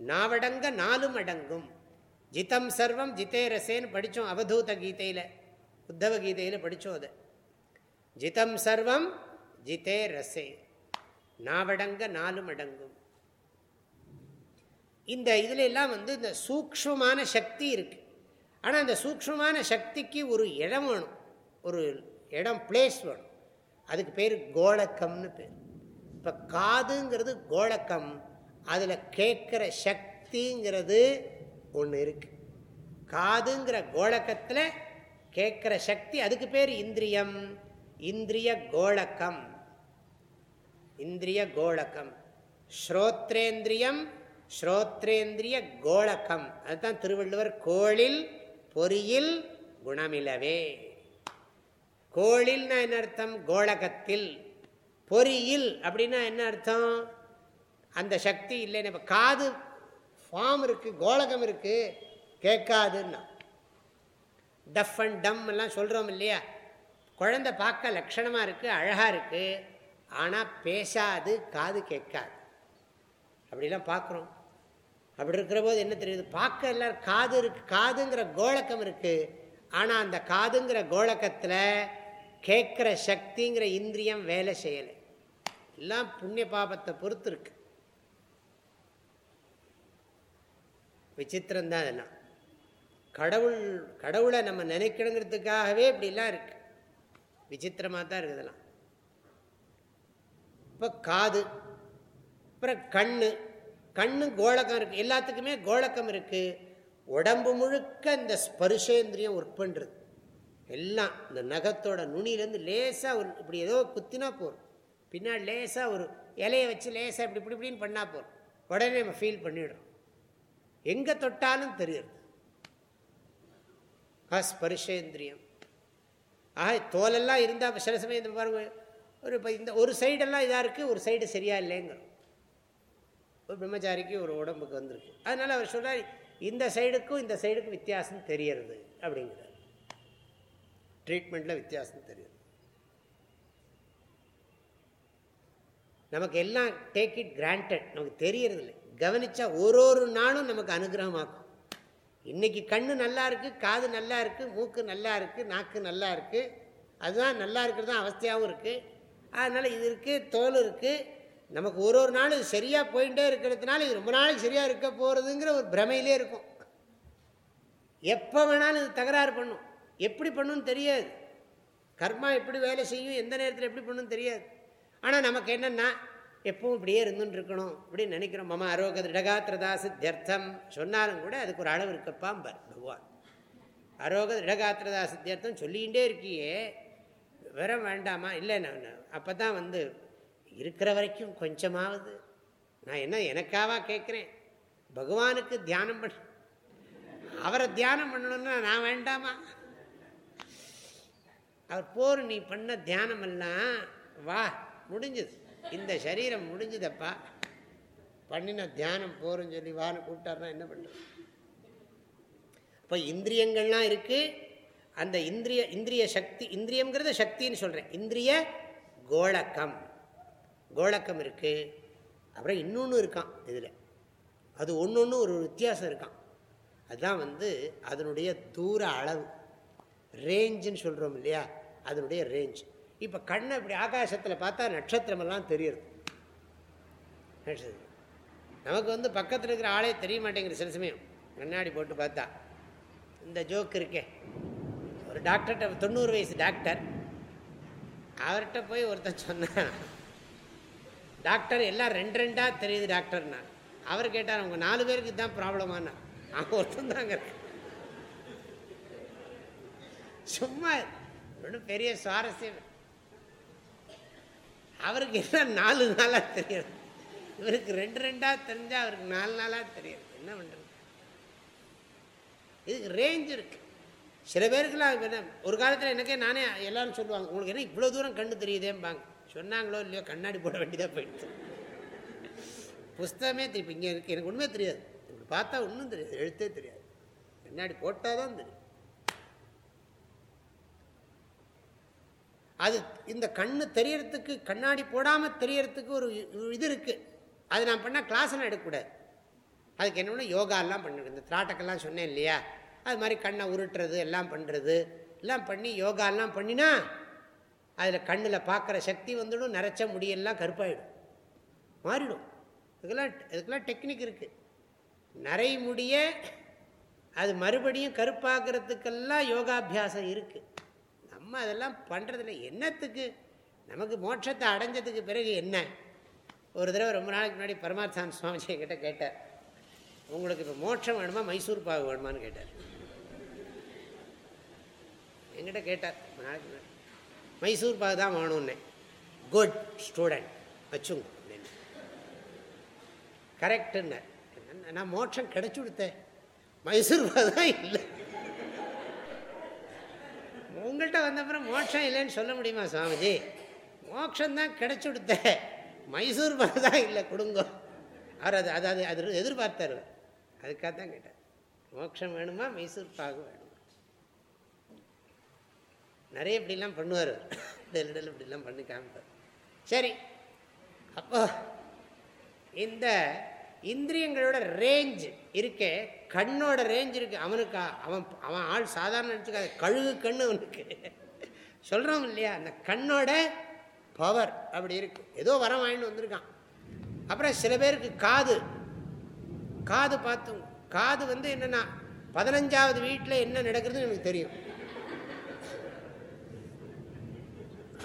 Speaker 1: நாவடங்க நாலும் அடங்கும். ஜிதம் சர்வம் ஜிதே ரசேன்னு படித்தோம் அவதூத கீதையில் உத்தவ கீதையில் படித்தோம் அதை. ஜிதம் சர்வம் ஜிதே ரசே நாவடங்க நாலும் அடங்கும். இந்த இதில் எல்லாம் வந்து இந்த சூக்ஷமான சக்தி இருக்குது ஆனால் அந்த சூக்ஷமான சக்திக்கு ஒரு இடம் வேணும். ஒரு இடம் பிளேஸ் வேணும். அதுக்கு பேர் கோழக்கம்னு பேர். இப்போ காதுங்கிறது கோலக்கம் அதில் கேட்குற சக்திங்கிறது ஒன்று இருக்குது காதுங்கிற கோழக்கத்தில் கேட்குற சக்தி அதுக்கு பேர் இந்திரியம். இந்திரிய கோழக்கம் இந்திரிய கோழக்கம் ஸ்ரோத்ரேந்திரியம் ஸ்ரோத்ரேந்திரிய கோழக்கம் அதுதான் திருவள்ளுவர் கோளில் பொறியில் குணமிலவே. கோளில்னா என்ன அர்த்தம்? கோலகத்தில் பொறியில் அப்படின்னா என்ன அர்த்தம்? அந்த சக்தி இல்லைன்னு இப்போ காது ஃபார்ம் இருக்குது கோலகம் இருக்குது கேட்காதுன்னா. டஃப் அண்ட் டம் எல்லாம் சொல்கிறோம் இல்லையா? குழந்தை பார்க்க லட்சணமாக இருக்குது அழகாக இருக்குது ஆனால் பேசாது காது கேட்காது. அப்படிலாம் பார்க்குறோம். அப்படி இருக்கிற போது என்ன தெரியுது? பார்க்க எல்லாரும் காது இருக்கு காதுங்கிற கோலக்கம் இருக்குது ஆனால் அந்த காதுங்கிற கோலக்கத்தில் கேட்குற சக்திங்கிற இந்திரியம் வேலை செய்யலை. எல்லாம் புண்ணிய பாபத்தை பொறுத்து இருக்கு. விசித்திரம் தான் அதெல்லாம். கடவுள் கடவுளை நம்ம நினைக்கணுங்கிறதுக்காகவே இப்படிலாம் இருக்கு. விசித்திரமாக தான் இருக்குது இதெல்லாம். இப்போ காது அப்புறம் கண்ணு கண்ணு கோலக்கம் இருக்குது எல்லாத்துக்குமே கோலக்கம் இருக்குது உடம்பு முழுக்க இந்த ஸ்பர்ஷேந்திரியம் ஒர்க் பண்ணுறது எல்லாம் இந்த நகத்தோட நுனியிலேருந்து லேசாக ஒரு இப்படி ஏதோ குத்தினா போகும் பின்னாடி லேசாக ஒரு இலையை வச்சு லேசாக இப்படி இப்படி இப்படின்னு பண்ணால் போகும் உடனே நம்ம ஃபீல் பண்ணிடுறோம். எங்கே தொட்டாலும் தெரியுது. ஸ்பர்ஷேந்திரியம் ஆக தோலெல்லாம் இருந்தால் சில சமயம் இந்த பாருங்க ஒரு இப்போ இந்த ஒரு சைடெல்லாம் இதாக இருக்குது ஒரு சைடு சரியாக இல்லைங்கிறோம். ஒரு பிரம்மச்சாரிக்கு ஒரு உடம்புக்கு வந்திருக்கு. அதனால் அவர் சொல்கிறார் இந்த சைடுக்கும் இந்த சைடுக்கும் வித்தியாசம் தெரியறது அப்படிங்கிறார். ட்ரீட்மெண்ட்டில் வித்தியாசம் தெரியுது. நமக்கு எல்லாம் டேக் இட் கிராண்டட் நமக்கு தெரியறது இல்லை ஒரு ஒரு நாளும் நமக்கு அனுகிரகமாக்கும் இன்றைக்கி கண்ணு நல்லா இருக்குது காது நல்லா இருக்குது மூக்கு நல்லா இருக்குது நாக்கு நல்லா இருக்குது அதுதான் நல்லா இருக்கிறது தான் அவஸ்தையாகவும் இருக்குது அதனால் இது இருக்குது தோல் இருக்குது நமக்கு ஒரு ஒரு நாள் இது சரியாக போயிட்டே இருக்கிறதுனால இது ரொம்ப நாளைக்கு சரியாக இருக்க போகிறதுங்கிற ஒரு பிரமையிலே இருக்கும். எப்போ வேணாலும் இது தகராறு பண்ணும். எப்படி பண்ணுன்னு தெரியாது. கர்மா எப்படி வேலை செய்யும் எந்த நேரத்தில் எப்படி பண்ணுன்னு தெரியாது. ஆனால் நமக்கு என்னென்னா எப்பவும் இப்படியே இருந்துன்னு இருக்கணும் அப்படின்னு நினைக்கிறோம். மம அரோக திடகாத்திரதா சித்தியர்த்தம் சொன்னாலும் கூட அதுக்கு ஒரு அளவு இருக்கப்பாம்பர் பகவான். அரோக திடகாத்திரதா சித்தியர்த்தம் சொல்லிகிட்டே இருக்கியே. விவரம் வேண்டாமா? இல்லை நான் அப்போ தான் வந்து இருக்கிற வரைக்கும் கொஞ்சமாவது. நான் என்ன எனக்காவா கேட்குறேன்? பகவானுக்கு தியானம் பண்ண. அவரை தியானம் பண்ணணும்னா நான் வேண்டாமா? அவர் போர் நீ பண்ண தியானம் எல்லாம் வா முடிஞ்சது. இந்த சரீரம் முடிஞ்சுதப்பா. பண்ணின தியானம் போருன்னு சொல்லி வான்னு கூப்பிட்டாருன்னா என்ன பண்ணுறது இப்போ இந்திரியங்கள்லாம் இருக்குது அந்த இந்திரிய இந்திரிய சக்தி இந்திரியங்கிறத சக்தின்னு சொல்கிறேன் இந்திரிய கோலக்கம் கோலக்கம் இருக்குது அப்புறம் இன்னொன்று இருக்கான் இதில். அது ஒன்று ஒன்று ஒரு வித்தியாசம் இருக்கான். அதுதான் வந்து அதனுடைய தூர அளவு. ரேஞ்சுன்னு சொல்கிறோம் இல்லையா? அதனுடைய ரேஞ்ச் இப்போ கண்ணை இப்படி ஆகாசத்தில் பார்த்தா நட்சத்திரமெல்லாம் தெரியுது. நமக்கு வந்து பக்கத்தில் இருக்கிற ஆளே தெரிய மாட்டேங்கிற சில சமயம். கண்ணாடி போட்டு பார்த்தா. இந்த ஜோக் இருக்கே. ஒரு டாக்டர்கிட்ட தொண்ணூறு வயசு டாக்டர் அவர்கிட்ட போய் ஒருத்தன் சொன்னான் டாக்டர் எல்லாம் ரெண்டு ரெண்டாக தெரியுது டாக்டர்னா அவர் கேட்டார் அவங்க நாலு பேருக்கு இதுதான் ப்ராப்ளமானா அவன் ஒருத்தந்தாங்க சும்மா ஒன்றும் பெரிய சுவாரஸ்யம். அவருக்கு என்ன நாலு நாளாக தெரியும். இவருக்கு ரெண்டு ரெண்டாக தெரிஞ்சால் அவருக்கு நாலு நாளாக தெரியும். என்ன பண்ணுறது இதுக்கு ரேஞ்ச் இருக்குது சில பேருக்குலாம் என்ன ஒரு காலத்தில் எனக்கே நானே எல்லாரும் சொல்லுவாங்க உங்களுக்கு என்ன இவ்வளோ தூரம் கண்ணு தெரியுதேம்பாங்க. சொன்னாங்களோ இல்லையோ கண்ணாடி போட வேண்டியதாக போயிடுச்சு. புஸ்தகமே திருப்பி இங்கே எனக்கு எனக்கு ஒன்றுமே தெரியாது. இப்படி பார்த்தா ஒன்றும் தெரியாது. எழுத்தே தெரியாது. கண்ணாடி போட்டால் தான் தெரியும். அது இந்த கண்ணு தெரியறதுக்கு கண்ணாடி போடாமல் தெரியறதுக்கு ஒரு இது இருக்குது அது நான் பண்ணால் கிளாஸ்லாம் எடுக்கக்கூடாது. அதுக்கு என்ன யோகாலாம் பண்ணுறது இந்த திராட்டக்கெல்லாம் சொன்னேன் இல்லையா? அது மாதிரி கண்ணை உருட்டுறது எல்லாம் பண்ணுறது எல்லாம் பண்ணி யோகாலாம் பண்ணினா அதில் கண்ணில் பார்க்குற சக்தி வந்துடும் நிறைச்ச முடியெல்லாம் கருப்பாயிடும். மாறிடும். இதுக்கெல்லாம் இதுக்கெல்லாம் டெக்னிக் இருக்குது நிறைய முடிய அது மறுபடியும் கருப்பாக்குறதுக்கெல்லாம் யோகாபியாசம் இருக்குது நம்ம அதெல்லாம் பண்ணுறதில்ல என்னத்துக்கு? நமக்கு மோட்சத்தை அடைஞ்சதுக்கு பிறகு என்ன? ஒரு தடவை ரொம்ப நாளைக்கு முன்னாடி பரமாத்தான் சுவாமிஜி கிட்ட கேட்டார் உங்களுக்கு இப்போ மோட்சம் வேணுமா? மைசூர் பாகு வேணுமான்னு கேட்டார். எங்கிட்ட கேட்டார் நாளைக்கு முன்னாடி. மைசூர் பாகு தான் வேணும்னே. குட் ஸ்டூடெண்ட் வச்சுங்க அப்படின்னு. கரெக்டுன்னு நான் மோட்சம் கிடைச்சி கொடுத்தேன். மைசூர் பாகு தான் இல்லை. உங்கள்கிட்ட வந்தப்புறம் மோட்சம் இல்லைன்னு சொல்ல முடியுமா சுவாமிஜி மோட்சம்தான் கிடைச்சி கொடுத்த. மைசூர் பாகு தான் இல்லை கொடுங்கோ. அவர் அது அது அது எதிர்பார்த்தார். அதுக்காக தான் கேட்டார் மோட்சம் வேணுமா மைசூர் பாகு வேணுமா? நிறைய இப்படிலாம் பண்ணுவார். டெல் இப்படிலாம் பண்ணி காமிப்பார். சரி. அப்போ இந்த இந்திரியங்களோட ரேஞ்ச் இருக்கே கண்ணோட ரேஞ்ச் இருக்குது அவனுக்கு அவன் அவன் ஆள் சாதாரண நினச்சிக்காது கழுகு கண்ணு அவனுக்கு. சொல்கிறோம் இல்லையா? அந்த கண்ணோட பவர் அப்படி இருக்கு. ஏதோ வரம் வாங்கிட்டு வந்திருக்கான். அப்புறம் சில பேருக்கு காது. காது பார்த்தோம் காது வந்து என்னென்னா பதினஞ்சாவது வீட்டில் என்ன நடக்கிறதுன்னு எனக்கு தெரியும்.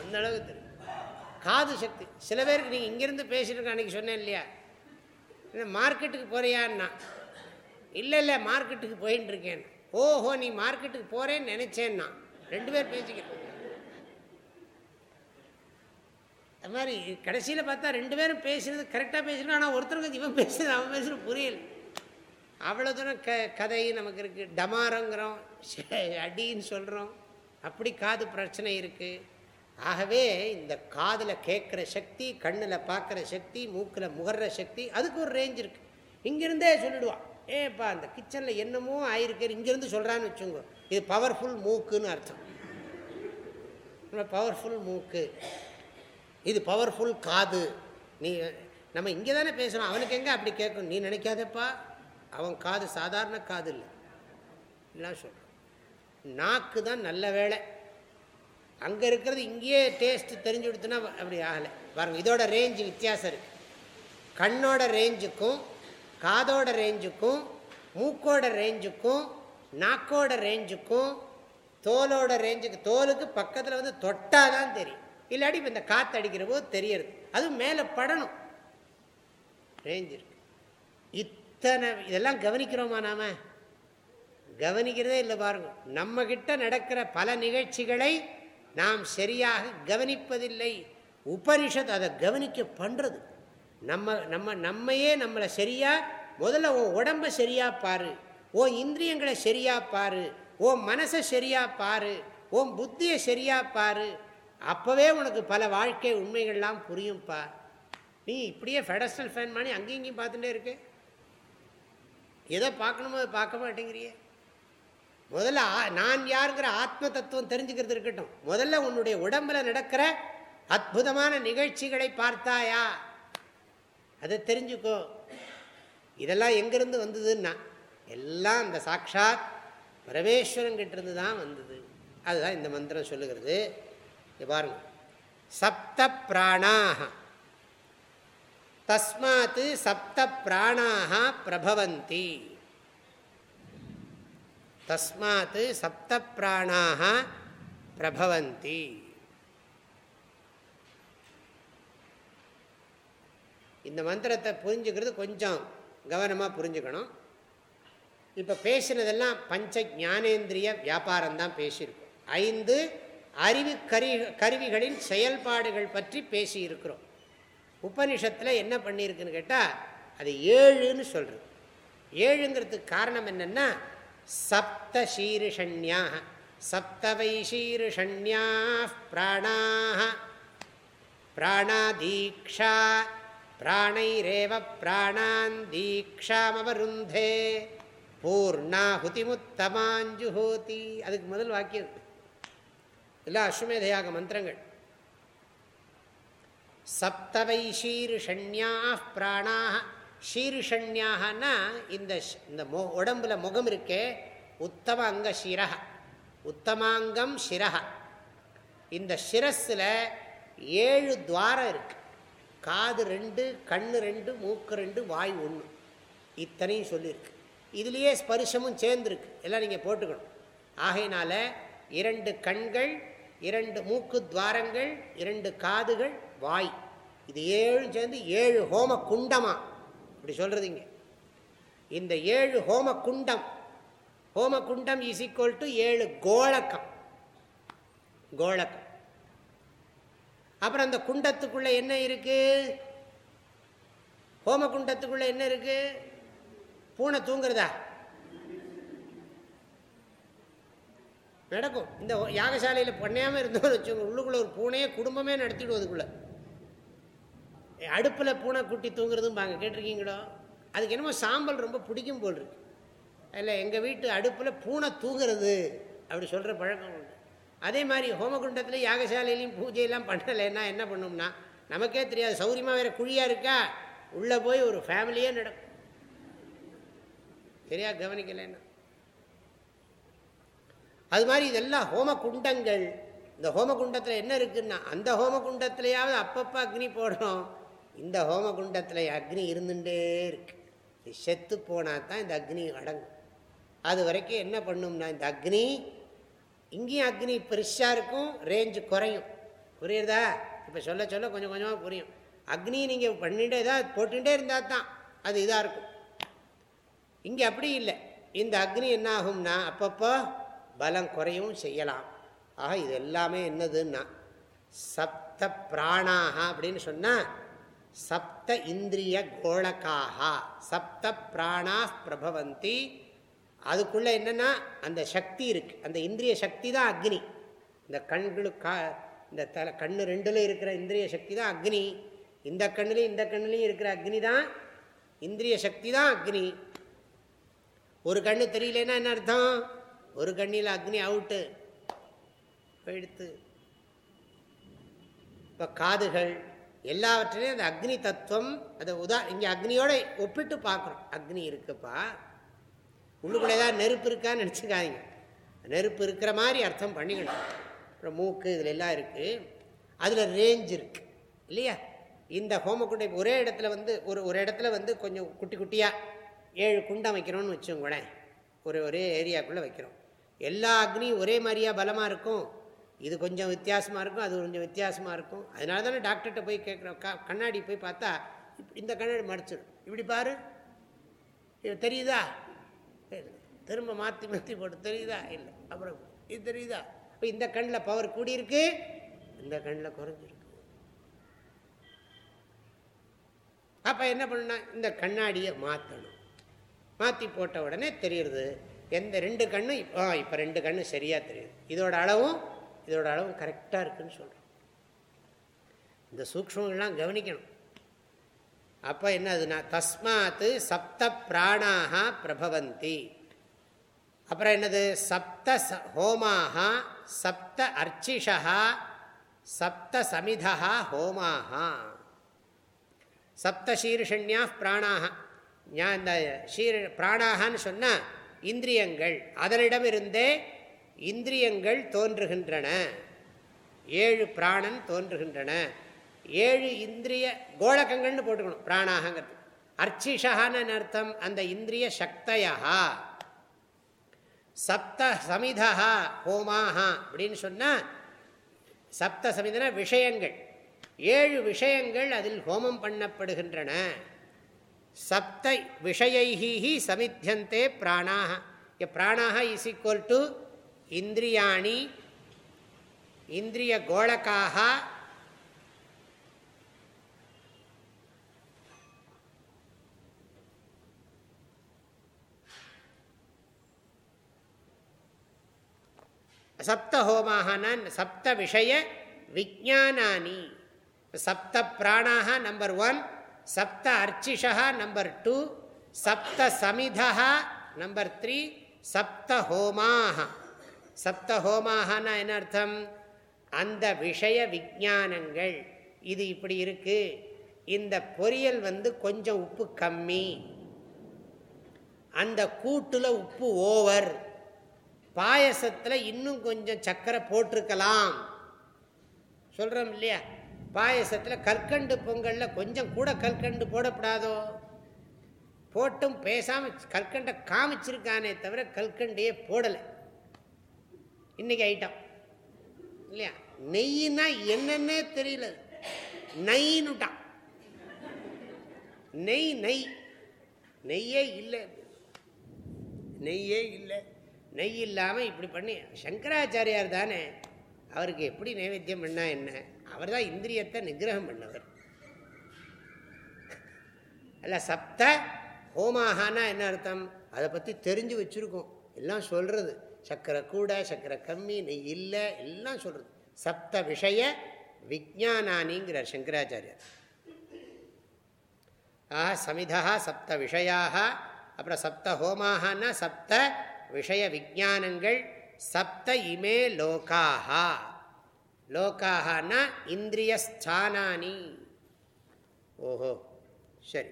Speaker 1: அந்த அளவுக்கு தெரியும். காது சக்தி. சில பேருக்கு நீங்கள் இங்கேருந்து பேசிட்டு அன்றைக்கி சொன்னேன் இல்லையா? என்ன மார்க்கெட்டுக்கு போறியான்னா? இல்லை இல்லை மார்க்கெட்டுக்கு போயின்னு இருக்கேன் ஓஹோ நீ மார்க்கெட்டுக்கு போகிறேன்னு நினச்சேன்னா. ரெண்டு பேர் பேசிக்கிறேன் அது மாதிரி கடைசியில் பார்த்தா ரெண்டு பேரும் பேசுனது கரெக்டாக பேசுகிறோம் ஆனால் ஒருத்தருக்கு இவன் பேசுறது அவன் பேசுகிறது புரியல. அவ்வளோ தூரம் க கதை நமக்கு இருக்குது டமாரங்கிறோம். அடின்னு சொல்கிறோம் அப்படி காது பிரச்சனை இருக்குது ஆகவே இந்த காதில் கேட்குற சக்தி கண்ணில் பார்க்குற சக்தி மூக்கில் முகர்ற சக்தி அதுக்கு ஒரு ரேஞ்ச் இருக்குது இங்கேருந்தே சொல்லிடுவான். ஏப்பா அந்த கிச்சனில் என்னமோ ஆயிருக்கார் இங்கேருந்து சொல்கிறான்னு வச்சுங்க இது பவர்ஃபுல் மூக்குன்னு அர்த்தம். பவர்ஃபுல் மூக்கு. இது பவர்ஃபுல் காது. நீ நம்ம இங்கே தானே பேசுகிறோம் அவனுக்கு எங்கே அப்படி கேட்கும்? நீ நினைக்காதப்பா. அவன் காது சாதாரண காது இல்லை. எல்லாம் சொல்கிறான் நாக்கு தான் நல்ல வேலை அங்கே இருக்கிறது இங்கேயே டேஸ்ட்டு தெரிஞ்சு கொடுத்துனா அப்படி ஆகலை. பாருங்கள் இதோட ரேஞ்சு வித்தியாசம் இருக்குது கண்ணோட ரேஞ்சுக்கும் காதோட ரேஞ்சுக்கும் மூக்கோட ரேஞ்சுக்கும் நாக்கோட ரேஞ்சுக்கும் தோலோட ரேஞ்சுக்கு தோலுக்கு பக்கத்தில் வந்து தொட்டால் தான் தெரியும். இல்லாட்டி இப்போ இந்த காற்று அடிக்கிற போது தெரியறது. அதுவும் மேலே படணும். ரேஞ்ச் இருக்கு. இத்தனை இதெல்லாம் கவனிக்கிறோமா நாம்? கவனிக்கிறதே இல்லை பாருங்கள் நம்மக்கிட்ட நடக்கிற பல நிகழ்ச்சிகளை நாம் சரியாக கவனிப்பதில்லை. உபனிஷத் அதை கவனிக்க பண்ணுறது நம்ம நம்ம நம்மையே நம்மளை சரியாக முதல்ல ஓ உடம்பை சரியாக பாரு. ஓ இந்திரியங்களை சரியாக பாரு. ஓ மனசை சரியாக பாரு. ஓ புத்தியை சரியாக பாரு. அப்போவே உனக்கு பல வாழ்க்கை உண்மைகள்லாம் புரியும்ப்பா நீ இப்படியே ஃபெடஸ்டல் ஃபேன் பண்ணி அங்கேயும் இங்கேயும் பார்த்துட்டே இருக்கு. எதை பார்க்கணுமோ அதை பார்க்க மாட்டேங்கிறியே. முதல்ல நான் யாருங்கிற ஆத்ம தத்துவம் தெரிஞ்சுக்கிறது இருக்கட்டும். முதல்ல உன்னுடைய உடம்புல நடக்கிற அற்புதமான நிகழ்ச்சிகளை பார்த்தாயா? அதை தெரிஞ்சுக்கோ. இதெல்லாம் எங்கிருந்து வந்ததுன்னா எல்லாம் அந்த சாட்சாத் பரமேஸ்வரன் கிட்டிருந்து தான் வந்தது. அதுதான் இந்த மந்திரம் சொல்லுகிறது. பாருங்க. சப்த பிராணாக தஸ்மாத் சப்த பிராணாக பிரபவந்தி. தஸ்மாத் சப்த பிராணாக பிரபவந்தி இந்த மந்திரத்தை புரிஞ்சுக்கிறது கொஞ்சம் கவனமாக புரிஞ்சுக்கணும். இப்போ பேசினதெல்லாம் பஞ்ச ஞானேந்திரிய வியாபாரம் தான் பேசியிருக்கோம். ஐந்து அறிவு கரு கருவிகளின் செயல்பாடுகள் பற்றி பேசியிருக்கிறோம். உபனிஷத்தில் என்ன பண்ணியிருக்குன்னு கேட்டால் அது ஏழுன்னு சொல்கிறது ஏழுங்கிறதுக்கு காரணம் என்னென்னா சப்த சீருஷண்யாக சப்தவை சீருஷண்யா பிராணாக பிராணாதீக்ஷா பிராணைரேவ பிராணான் தீக்ஷாமவருந்தே பூர்ணாஹுதிமுத்தமாஞ்சுஹோதி அதுக்கு முதல் வாக்கியம். எல்லாம் அஸ்வமேதையாக மந்திரங்கள். சப்தவைஷீரிஷண்யா பிராணாக ஷீருஷண்யாகனா இந்த இந்த மொ உடம்புல முகம் இருக்கே உத்தம அங்க சிரக உத்தமாங்கம் சிரக இந்த சிரஸில் ஏழு துவாரம் இருக்கு. காது ரெண்டு கண்ணு ரெண்டு மூக்கு ரெண்டு வாய் ஒன்று இத்தனையும் சொல்லியிருக்கு இதுலேயே ஸ்பரிசமும் சேர்ந்துருக்கு. எல்லாம் நீங்கள் போட்டுக்கணும். ஆகையினால இரண்டு கண்கள் இரண்டு மூக்கு துவாரங்கள் இரண்டு காதுகள் வாய். இது ஏழு சேர்ந்து ஏழு ஹோம குண்டமாக அப்படி இப்படி சொல்கிறதுங்க இந்த ஏழு ஹோம குண்டம் ஹோம குண்டம் இஸ் ஈக்குவல் டு ஏழு கோழக்கம் கோழக்கம் அப்புறம் அந்த குண்டத்துக்குள்ள என்ன இருக்கு? ஹோம குண்டத்துக்குள்ள என்ன இருக்கு? பூனை தூங்குறதா? நடக்கும். இந்த யாகசாலையில் பண்ணாமல் இருந்தோம்னு வச்சுக்கோங்க உள்ளுக்குள்ளே ஒரு பூனையே குடும்பமே நடத்திடுவோம் அதுக்குள்ளே. அடுப்பில் பூனை குட்டி தூங்குறதும் பாங்க கேட்டிருக்கீங்களோ? அதுக்கு என்னமோ சாம்பல் ரொம்ப பிடிக்கும் போல் இருக்கு. இல்லை எங்கள் வீட்டு அடுப்பில் பூனை தூங்குறது அப்படி சொல்கிற பழக்கம் உண்டு. அதே மாதிரி ஹோமகுண்டத்தில் யாகசாலையிலையும் பூஜையெல்லாம் பண்ணலைன்னா என்ன பண்ணோம்னா நமக்கே தெரியாது சௌரியமாக வேறு குழியாக இருக்கா? உள்ளே போய் ஒரு ஃபேமிலியே நடக்கும். சரியா கவனிக்கலைன்னா. அது மாதிரி இதெல்லாம் ஹோம குண்டங்கள் இந்த ஹோம குண்டத்தில் என்ன இருக்குன்னா அந்த ஹோமகுண்டத்திலேயாவது அப்பப்போ அக்னி போடுறோம் இந்த ஹோம குண்டத்தில் அக்னி இருந்துட்டே இருக்கு. செத்து போனால் தான் இந்த அக்னி அடங்கும். அது வரைக்கும் என்ன பண்ணும்னா இந்த அக்னி இங்கேயும் அக்னி பெருசாக இருக்கும் ரேஞ்சு குறையும். புரியுறதா? இப்போ சொல்ல சொல்ல கொஞ்சம் கொஞ்சமாக புரியும். அக்னி நீங்கள் பண்ணிகிட்டே தான் போட்டுகிட்டே இருந்தால் தான் அது இதாக இருக்கும். இங்கே அப்படி இல்லை. இந்த அக்னி என்ன ஆகும்னா அப்பப்போ பலம் குறையும் செய்யலாம். ஆக இது எல்லாமே என்னதுன்னா சப்த பிராணாக அப்படின்னு சொன்னால் சப்த இந்திரிய கோளக்காக சப்த பிராணா பிரபவந்தி. அதுக்குள்ளே என்னென்னா அந்த சக்தி இருக்குது அந்த இந்திரிய சக்தி தான் அக்னி. இந்த கண்களுக்கா இந்த தலை கண்ணு ரெண்டில் இருக்கிற இந்திரிய சக்தி தான் அக்னி. இந்த கண்ணுலையும் இந்த கண்ணுலையும் இருக்கிற அக்னி தான் இந்திரிய சக்தி தான் அக்னி. ஒரு கண்ணு தெரியலன்னா என்ன அர்த்தம்? ஒரு கண்ணியில் அக்னி அவுட்டு. எடுத்து. இப்போ காதுகள் எல்லாவற்றிலையும் அந்த அக்னி தத்துவம் அதை உதா இங்கே அக்னியோட ஒப்பிட்டு பார்க்குறோம். அக்னி இருக்குப்பா. உள்ளுக்குள்ளே ஏதாவது நெருப்பு இருக்கான்னு நினச்சிக்காதீங்க. நெருப்பு இருக்கிற மாதிரி அர்த்தம் பண்ணிக்கணும். அப்புறம் மூக்கு இதில் எல்லாம் இருக்குது அதில் ரேஞ்ச் இருக்குது இல்லையா? இந்த ஹோமக்குண்டை ஒரே இடத்துல வந்து ஒரு ஒரு இடத்துல வந்து கொஞ்சம் குட்டி குட்டியாக ஏழு குண்டம் வைக்கிறோன்னு வச்சுக்கோங்களேன். ஒரு ஒரே ஏரியாக்குள்ளே வைக்கிறோம். எல்லா அக்னியும் ஒரே மாதிரியாக பலமாக இருக்கும்? இது கொஞ்சம் வித்தியாசமாக இருக்கும் அது கொஞ்சம் வித்தியாசமாக இருக்கும். அதனால தானே டாக்டர்கிட்ட போய் கேட்குறோம். க கண்ணாடி போய் பார்த்தா இந்த கண்ணாடி மறைச்சிடும் இப்படி பாரு. தெரியுதா? திரும்ப மாற்றி மாற்றி போட்டு தெரியுதா? இல்லை. அப்புறம் இது தெரியுதா? இப்போ இந்த கண்ணில் பவர் கூடியிருக்கு. இந்த கண்ணில் குறைஞ்சிருக்கு. அப்போ என்ன பண்ணா இந்த கண்ணாடியை மாற்றணும் மாற்றி போட்ட உடனே தெரியுது எந்த ரெண்டு கண்ணும் இப்போ இப்போ ரெண்டு கண்ணு சரியாக தெரியுது. இதோட அளவும் இதோட அளவு கரெக்டாக இருக்குன்னு சொல்கிறோம் இந்த சூக்மங்கள்லாம் கவனிக்கணும். அப்போ என்னதுன்னா தஸ்மாத்து சப்த பிராணாக பிரபவந்தி. அப்புறம் என்னது? சப்த ஹோமாக சப்த அர்ச்சிஷா சப்த சமிதா ஹோமாக சப்த சீர்ஷண்யா பிராணாக இந்த சீர் பிராணாகன்னு சொன்னால் இந்திரியங்கள். அதனிடமிருந்தே இந்திரியங்கள் தோன்றுகின்றன. ஏழு பிராணன் தோன்றுகின்றன. ஏழு இந்திரிய கோலகங்கள்னு போட்டுக்கணும் பிராணாகங்கிறது. அர்ச்சிஷான்னு அர்த்தம்? அந்த இந்திரிய சக்தையா சப்த சமிதா ஹோமாக அப்படின்னு சொன்னால் சப்த சமிதன விஷயங்கள். ஏழு விஷயங்கள் அதில் ஹோமம் பண்ணப்படுகின்றன. சப்த விஷயைஹி சமித்தியந்தே பிராணாக பிராணாக இஸ் ஈக்குவல் டு இந்திரியாணி இந்திரிய கோலக்காக சப்த ஹோமாகனா சப்த விஷய விஜானானி சப்த பிராணாக நம்பர் ஒன் சப்த அர்ச்சிஷா நம்பர் டூ சப்த சமிதா நம்பர் த்ரீ சப்த ஹோமாக சப்த ஹோமாகனா என்ன அர்த்தம்? அந்த விஷய விஜானங்கள் இது இப்படி இருக்குது இந்த பொரியல் வந்து கொஞ்சம் உப்பு கம்மி. அந்த கூட்டில் உப்பு ஓவர். பாயசத்தில் இன்னும் கொஞ்சம் சர்க்கரை போட்டிருக்கலாம். சொல்கிறோம் இல்லையா? பாயசத்தில் கற்கண்டு பொங்கலில் கொஞ்சம் கூட கற்கண்டு போடப்படாதோ? போட்டும் பேசாமல் கற்கண்டை காமிச்சிருக்கானே தவிர கற்கண்டையே போடலை. இன்னைக்கு ஐட்டம் இல்லையா? நெய்னா என்னன்னே தெரியல. நெய்னுட்டான் நெய் நெய். நெய்யே இல்லை. நெய்யே இல்லை. நெய் இல்லாமல் இப்படி பண்ணி சங்கராச்சாரியார் தானே அவருக்கு எப்படி நைவேத்தியம் பண்ணா என்ன? அவர் தான் இந்திரியத்தை நிகிரகம் பண்ணவர். அல்ல சப்த ஹோமாகானா என்ன அர்த்தம்? அதை பற்றி தெரிஞ்சு வச்சுருக்கோம். எல்லாம் சொல்கிறது சக்கரை கூட சக்கரை கம்மி நெய் இல்லை எல்லாம் சொல்கிறது சப்த விஷய விஜானானிங்கிறார் சங்கராச்சாரியர். ஆஹா சமிதா சப்த விஷயாக அப்புறம் சப்த ஹோமாகனா சப்த விஷய விஜானங்கள் சப்த இமே லோகாஹா. லோகாஹான்னா இந்திரியஸ்தானானி. ஓஹோ சரி.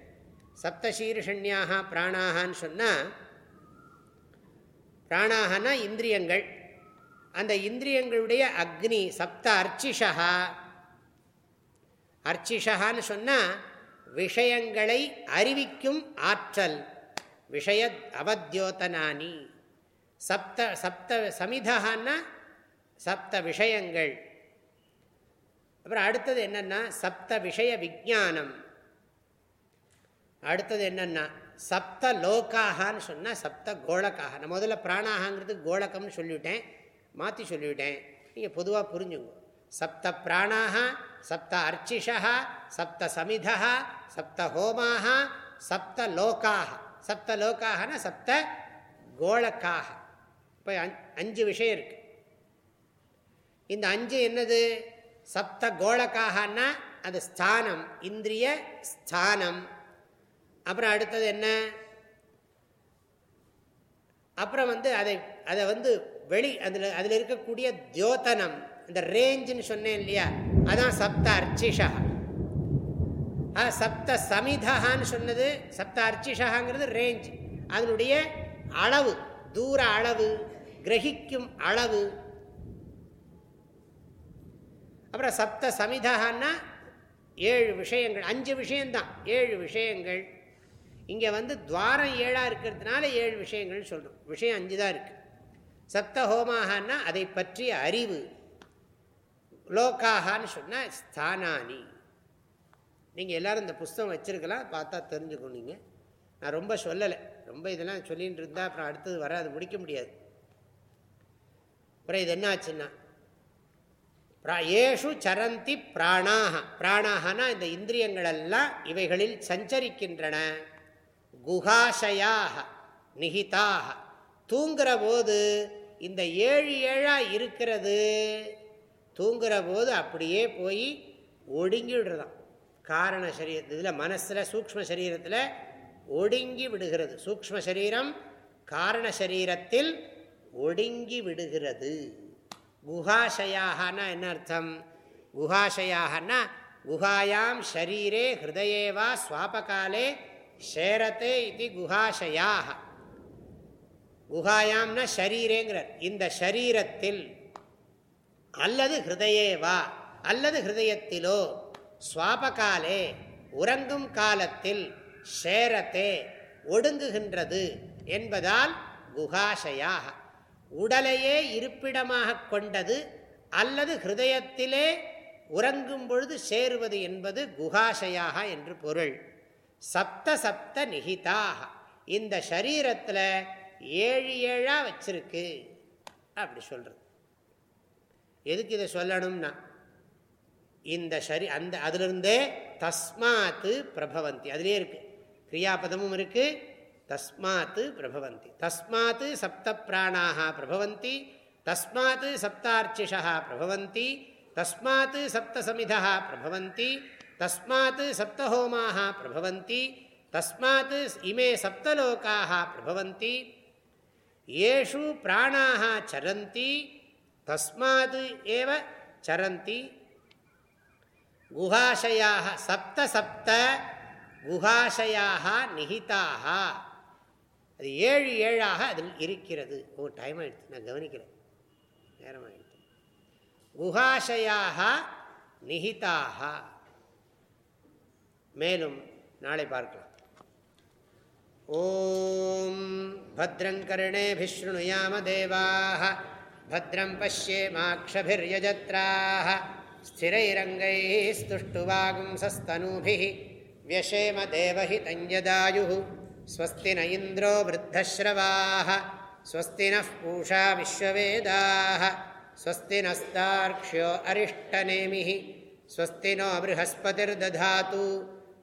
Speaker 1: சப்தசீர்ஷண்யாக பிராணாகான்னு சொன்னால் பிராணாகனா இந்திரியங்கள். அந்த இந்திரியங்களுடைய அக்னி சப்த அர்ச்சிஷா. அர்ச்சிஷகான்னு சொன்னால் விஷயங்களை அறிவிக்கும் ஆற்றல். விஷய அவத்தியோதனானி சப்த சப்த சமிதான்னா சப்த விஷயங்கள். அப்புறம் அடுத்தது என்னென்னா சப்த விஷய விஜானம் அடுத்தது என்னென்னா சப்த லோக்காகான்னு சொன்னால் சப்த கோலக்காக நான் முதல்ல பிராணாகங்கிறது கோலக்கம்னு சொல்லிவிட்டேன். மாற்றி சொல்லிவிட்டேன். நீங்கள் பொதுவாக புரிஞ்சுங்க. சப்த பிராணாக சப்த அர்ச்சிஷா சப்த சமிதா சப்த ஹோமாக சப்த லோக்காக சப்த லோக்காகனா சப்த கோலக்காக இப்போ அஞ்சு விஷயம் இருக்கு. இந்த அஞ்சு என்னது? சப்த கோலக்காகனா அது ஸ்தானம் இந்திரிய ஸ்தானம். அப்புறம் அடுத்தது என்ன? அப்புறம் வந்து அதை அதை வந்து வெளி அதில் அதில் இருக்கக்கூடிய தியோதனம் இந்த ரேஞ்சுன்னு சொன்னேன் இல்லையா? அதான் சப்த அர்ச்சிஷா சப்த சமிதான்னு சொன்னது சப்த அர்ச்சிஷாங்கிறது ரேஞ்ச். அதனுடைய அளவு தூர அளவு கிரகிக்கும் அளவு. அப்புறம் சப்த சமிதான்னா ஏழு விஷயங்கள் அஞ்சு விஷயம்தான் ஏழு விஷயங்கள். இங்கே வந்து துவாரம் ஏழாக இருக்கிறதுனால ஏழு விஷயங்கள்னு சொல்கிறோம் விஷயம் அஞ்சு தான் இருக்குது சப்த ஹோமாகனா அதை பற்றிய அறிவு. லோக்காகான்னு சொன்னால் ஸ்தானானி. நீங்கள் எல்லோரும் இந்த புஸ்தகம் வச்சுருக்கலாம் பார்த்தா தெரிஞ்சுக்கணுங்க நான் ரொம்ப சொல்லலை. ரொம்ப இதெல்லாம் சொல்லிகிட்டு இருந்தால் அப்புறம் அடுத்தது வராது முடிக்க முடியாது. அப்புறம் இது என்னாச்சுன்னா ஏஷு சரந்தி பிராணாக பிராணாகனா இந்த இந்திரியங்களெல்லாம் இவைகளில் சஞ்சரிக்கின்றன. குஹாஷயாக நிகிதாக. தூங்குற போது இந்த ஏழு ஏழாக இருக்கிறது தூங்குற போது அப்படியே போய் ஒடுங்கிவிடுறதான் காரண சரீரத்தில் இதில் மனசில் சூக்ம சரீரத்தில் ஒடுங்கி விடுகிறது. சூக்ம சரீரம் காரண சரீரத்தில் ஒடுங்கி விடுகிறது. குஹாஷயாகனா என்ன அர்த்தம்? குஹாஷயாகனா குஹாயாம் ஷரீரே ஹிருதயேவா ஸ்வாபகாலே ஷேரத்தே இது குஹாஷயாக குஹாயாம்னா ஷரீரேங்கிறார். இந்த ஷரீரத்தில் அல்லது ஹிருதயேவா அல்லது ஹிருதயத்திலோ சுவாபகாலே உறங்கும் காலத்தில் ஷேரத்தே ஒடுங்குகின்றது என்பதால் குகாசையாக உடலையே இருப்பிடமாக கொண்டது அல்லது ஹிருதயத்திலே உறங்கும் பொழுது சேருவது என்பது குகாசையாக என்று பொருள். சப்த சப்த நிகிதாக. இந்த சரீரத்தில் ஏழு ஏழாக வச்சிருக்கு. அப்படி சொல்கிறது எதுக்கு இதை சொல்லணும்னா இந்த சரி அந்த அதிலிருந்தே தஸ்மாத்து பிரபவந்தி. அதுலேயே இருக்குது கிரியாபதமும் இருக்குது தஸ்மாத்து பிரபவந்தி. தஸ்மாத்து சப்த பிராணாக பிரபவந்தி. தஸ்மாத்து சப்தார்ச்சிஷா பிரபவந்தி. தஸ்மாத்து சப்தசமிதா பிரபவந்தி. தஸ்மாத் சப்தஹோமாக பிரபவந்தி தஸ்மாத் இமே சப்தலோக்காக பிரபவந்தி ஏஷு பிராணாக சரந்தி தஸ்மாத் ஏவ சரந்தி குஹாசையாக சப்த சப்த குஹாசையாக நிகிதாக அது ஏழு ஏழாக அதில் இருக்கிறது. ஓ டைம் ஆயிடுச்சு. நான் கவனிக்கிறேன் நேரம் ஆயிடுச்சு. குஹாசையாக நிகிதாக மேலும் நாளை பார்க்கலாம் ஓம் भद्रङ्कर्णेभिशृणुयाम देवाः भद्रं पश्येमाक्षभिर्यजत्राः स्थिरैरङ्गैः स्तुष्टुवागुंसस्तनूभिः व्यशेम देवहितञ्जदायुः स्वस्ति न इन्द्रो वृद्धश्रवाः स्वस्ति नः पूषा विश्ववेदाः स्वस्ति नस्तार्क्ष्यो अरिष्टनेमिः स्वस्ति नो बृहस्पतिर्दधातु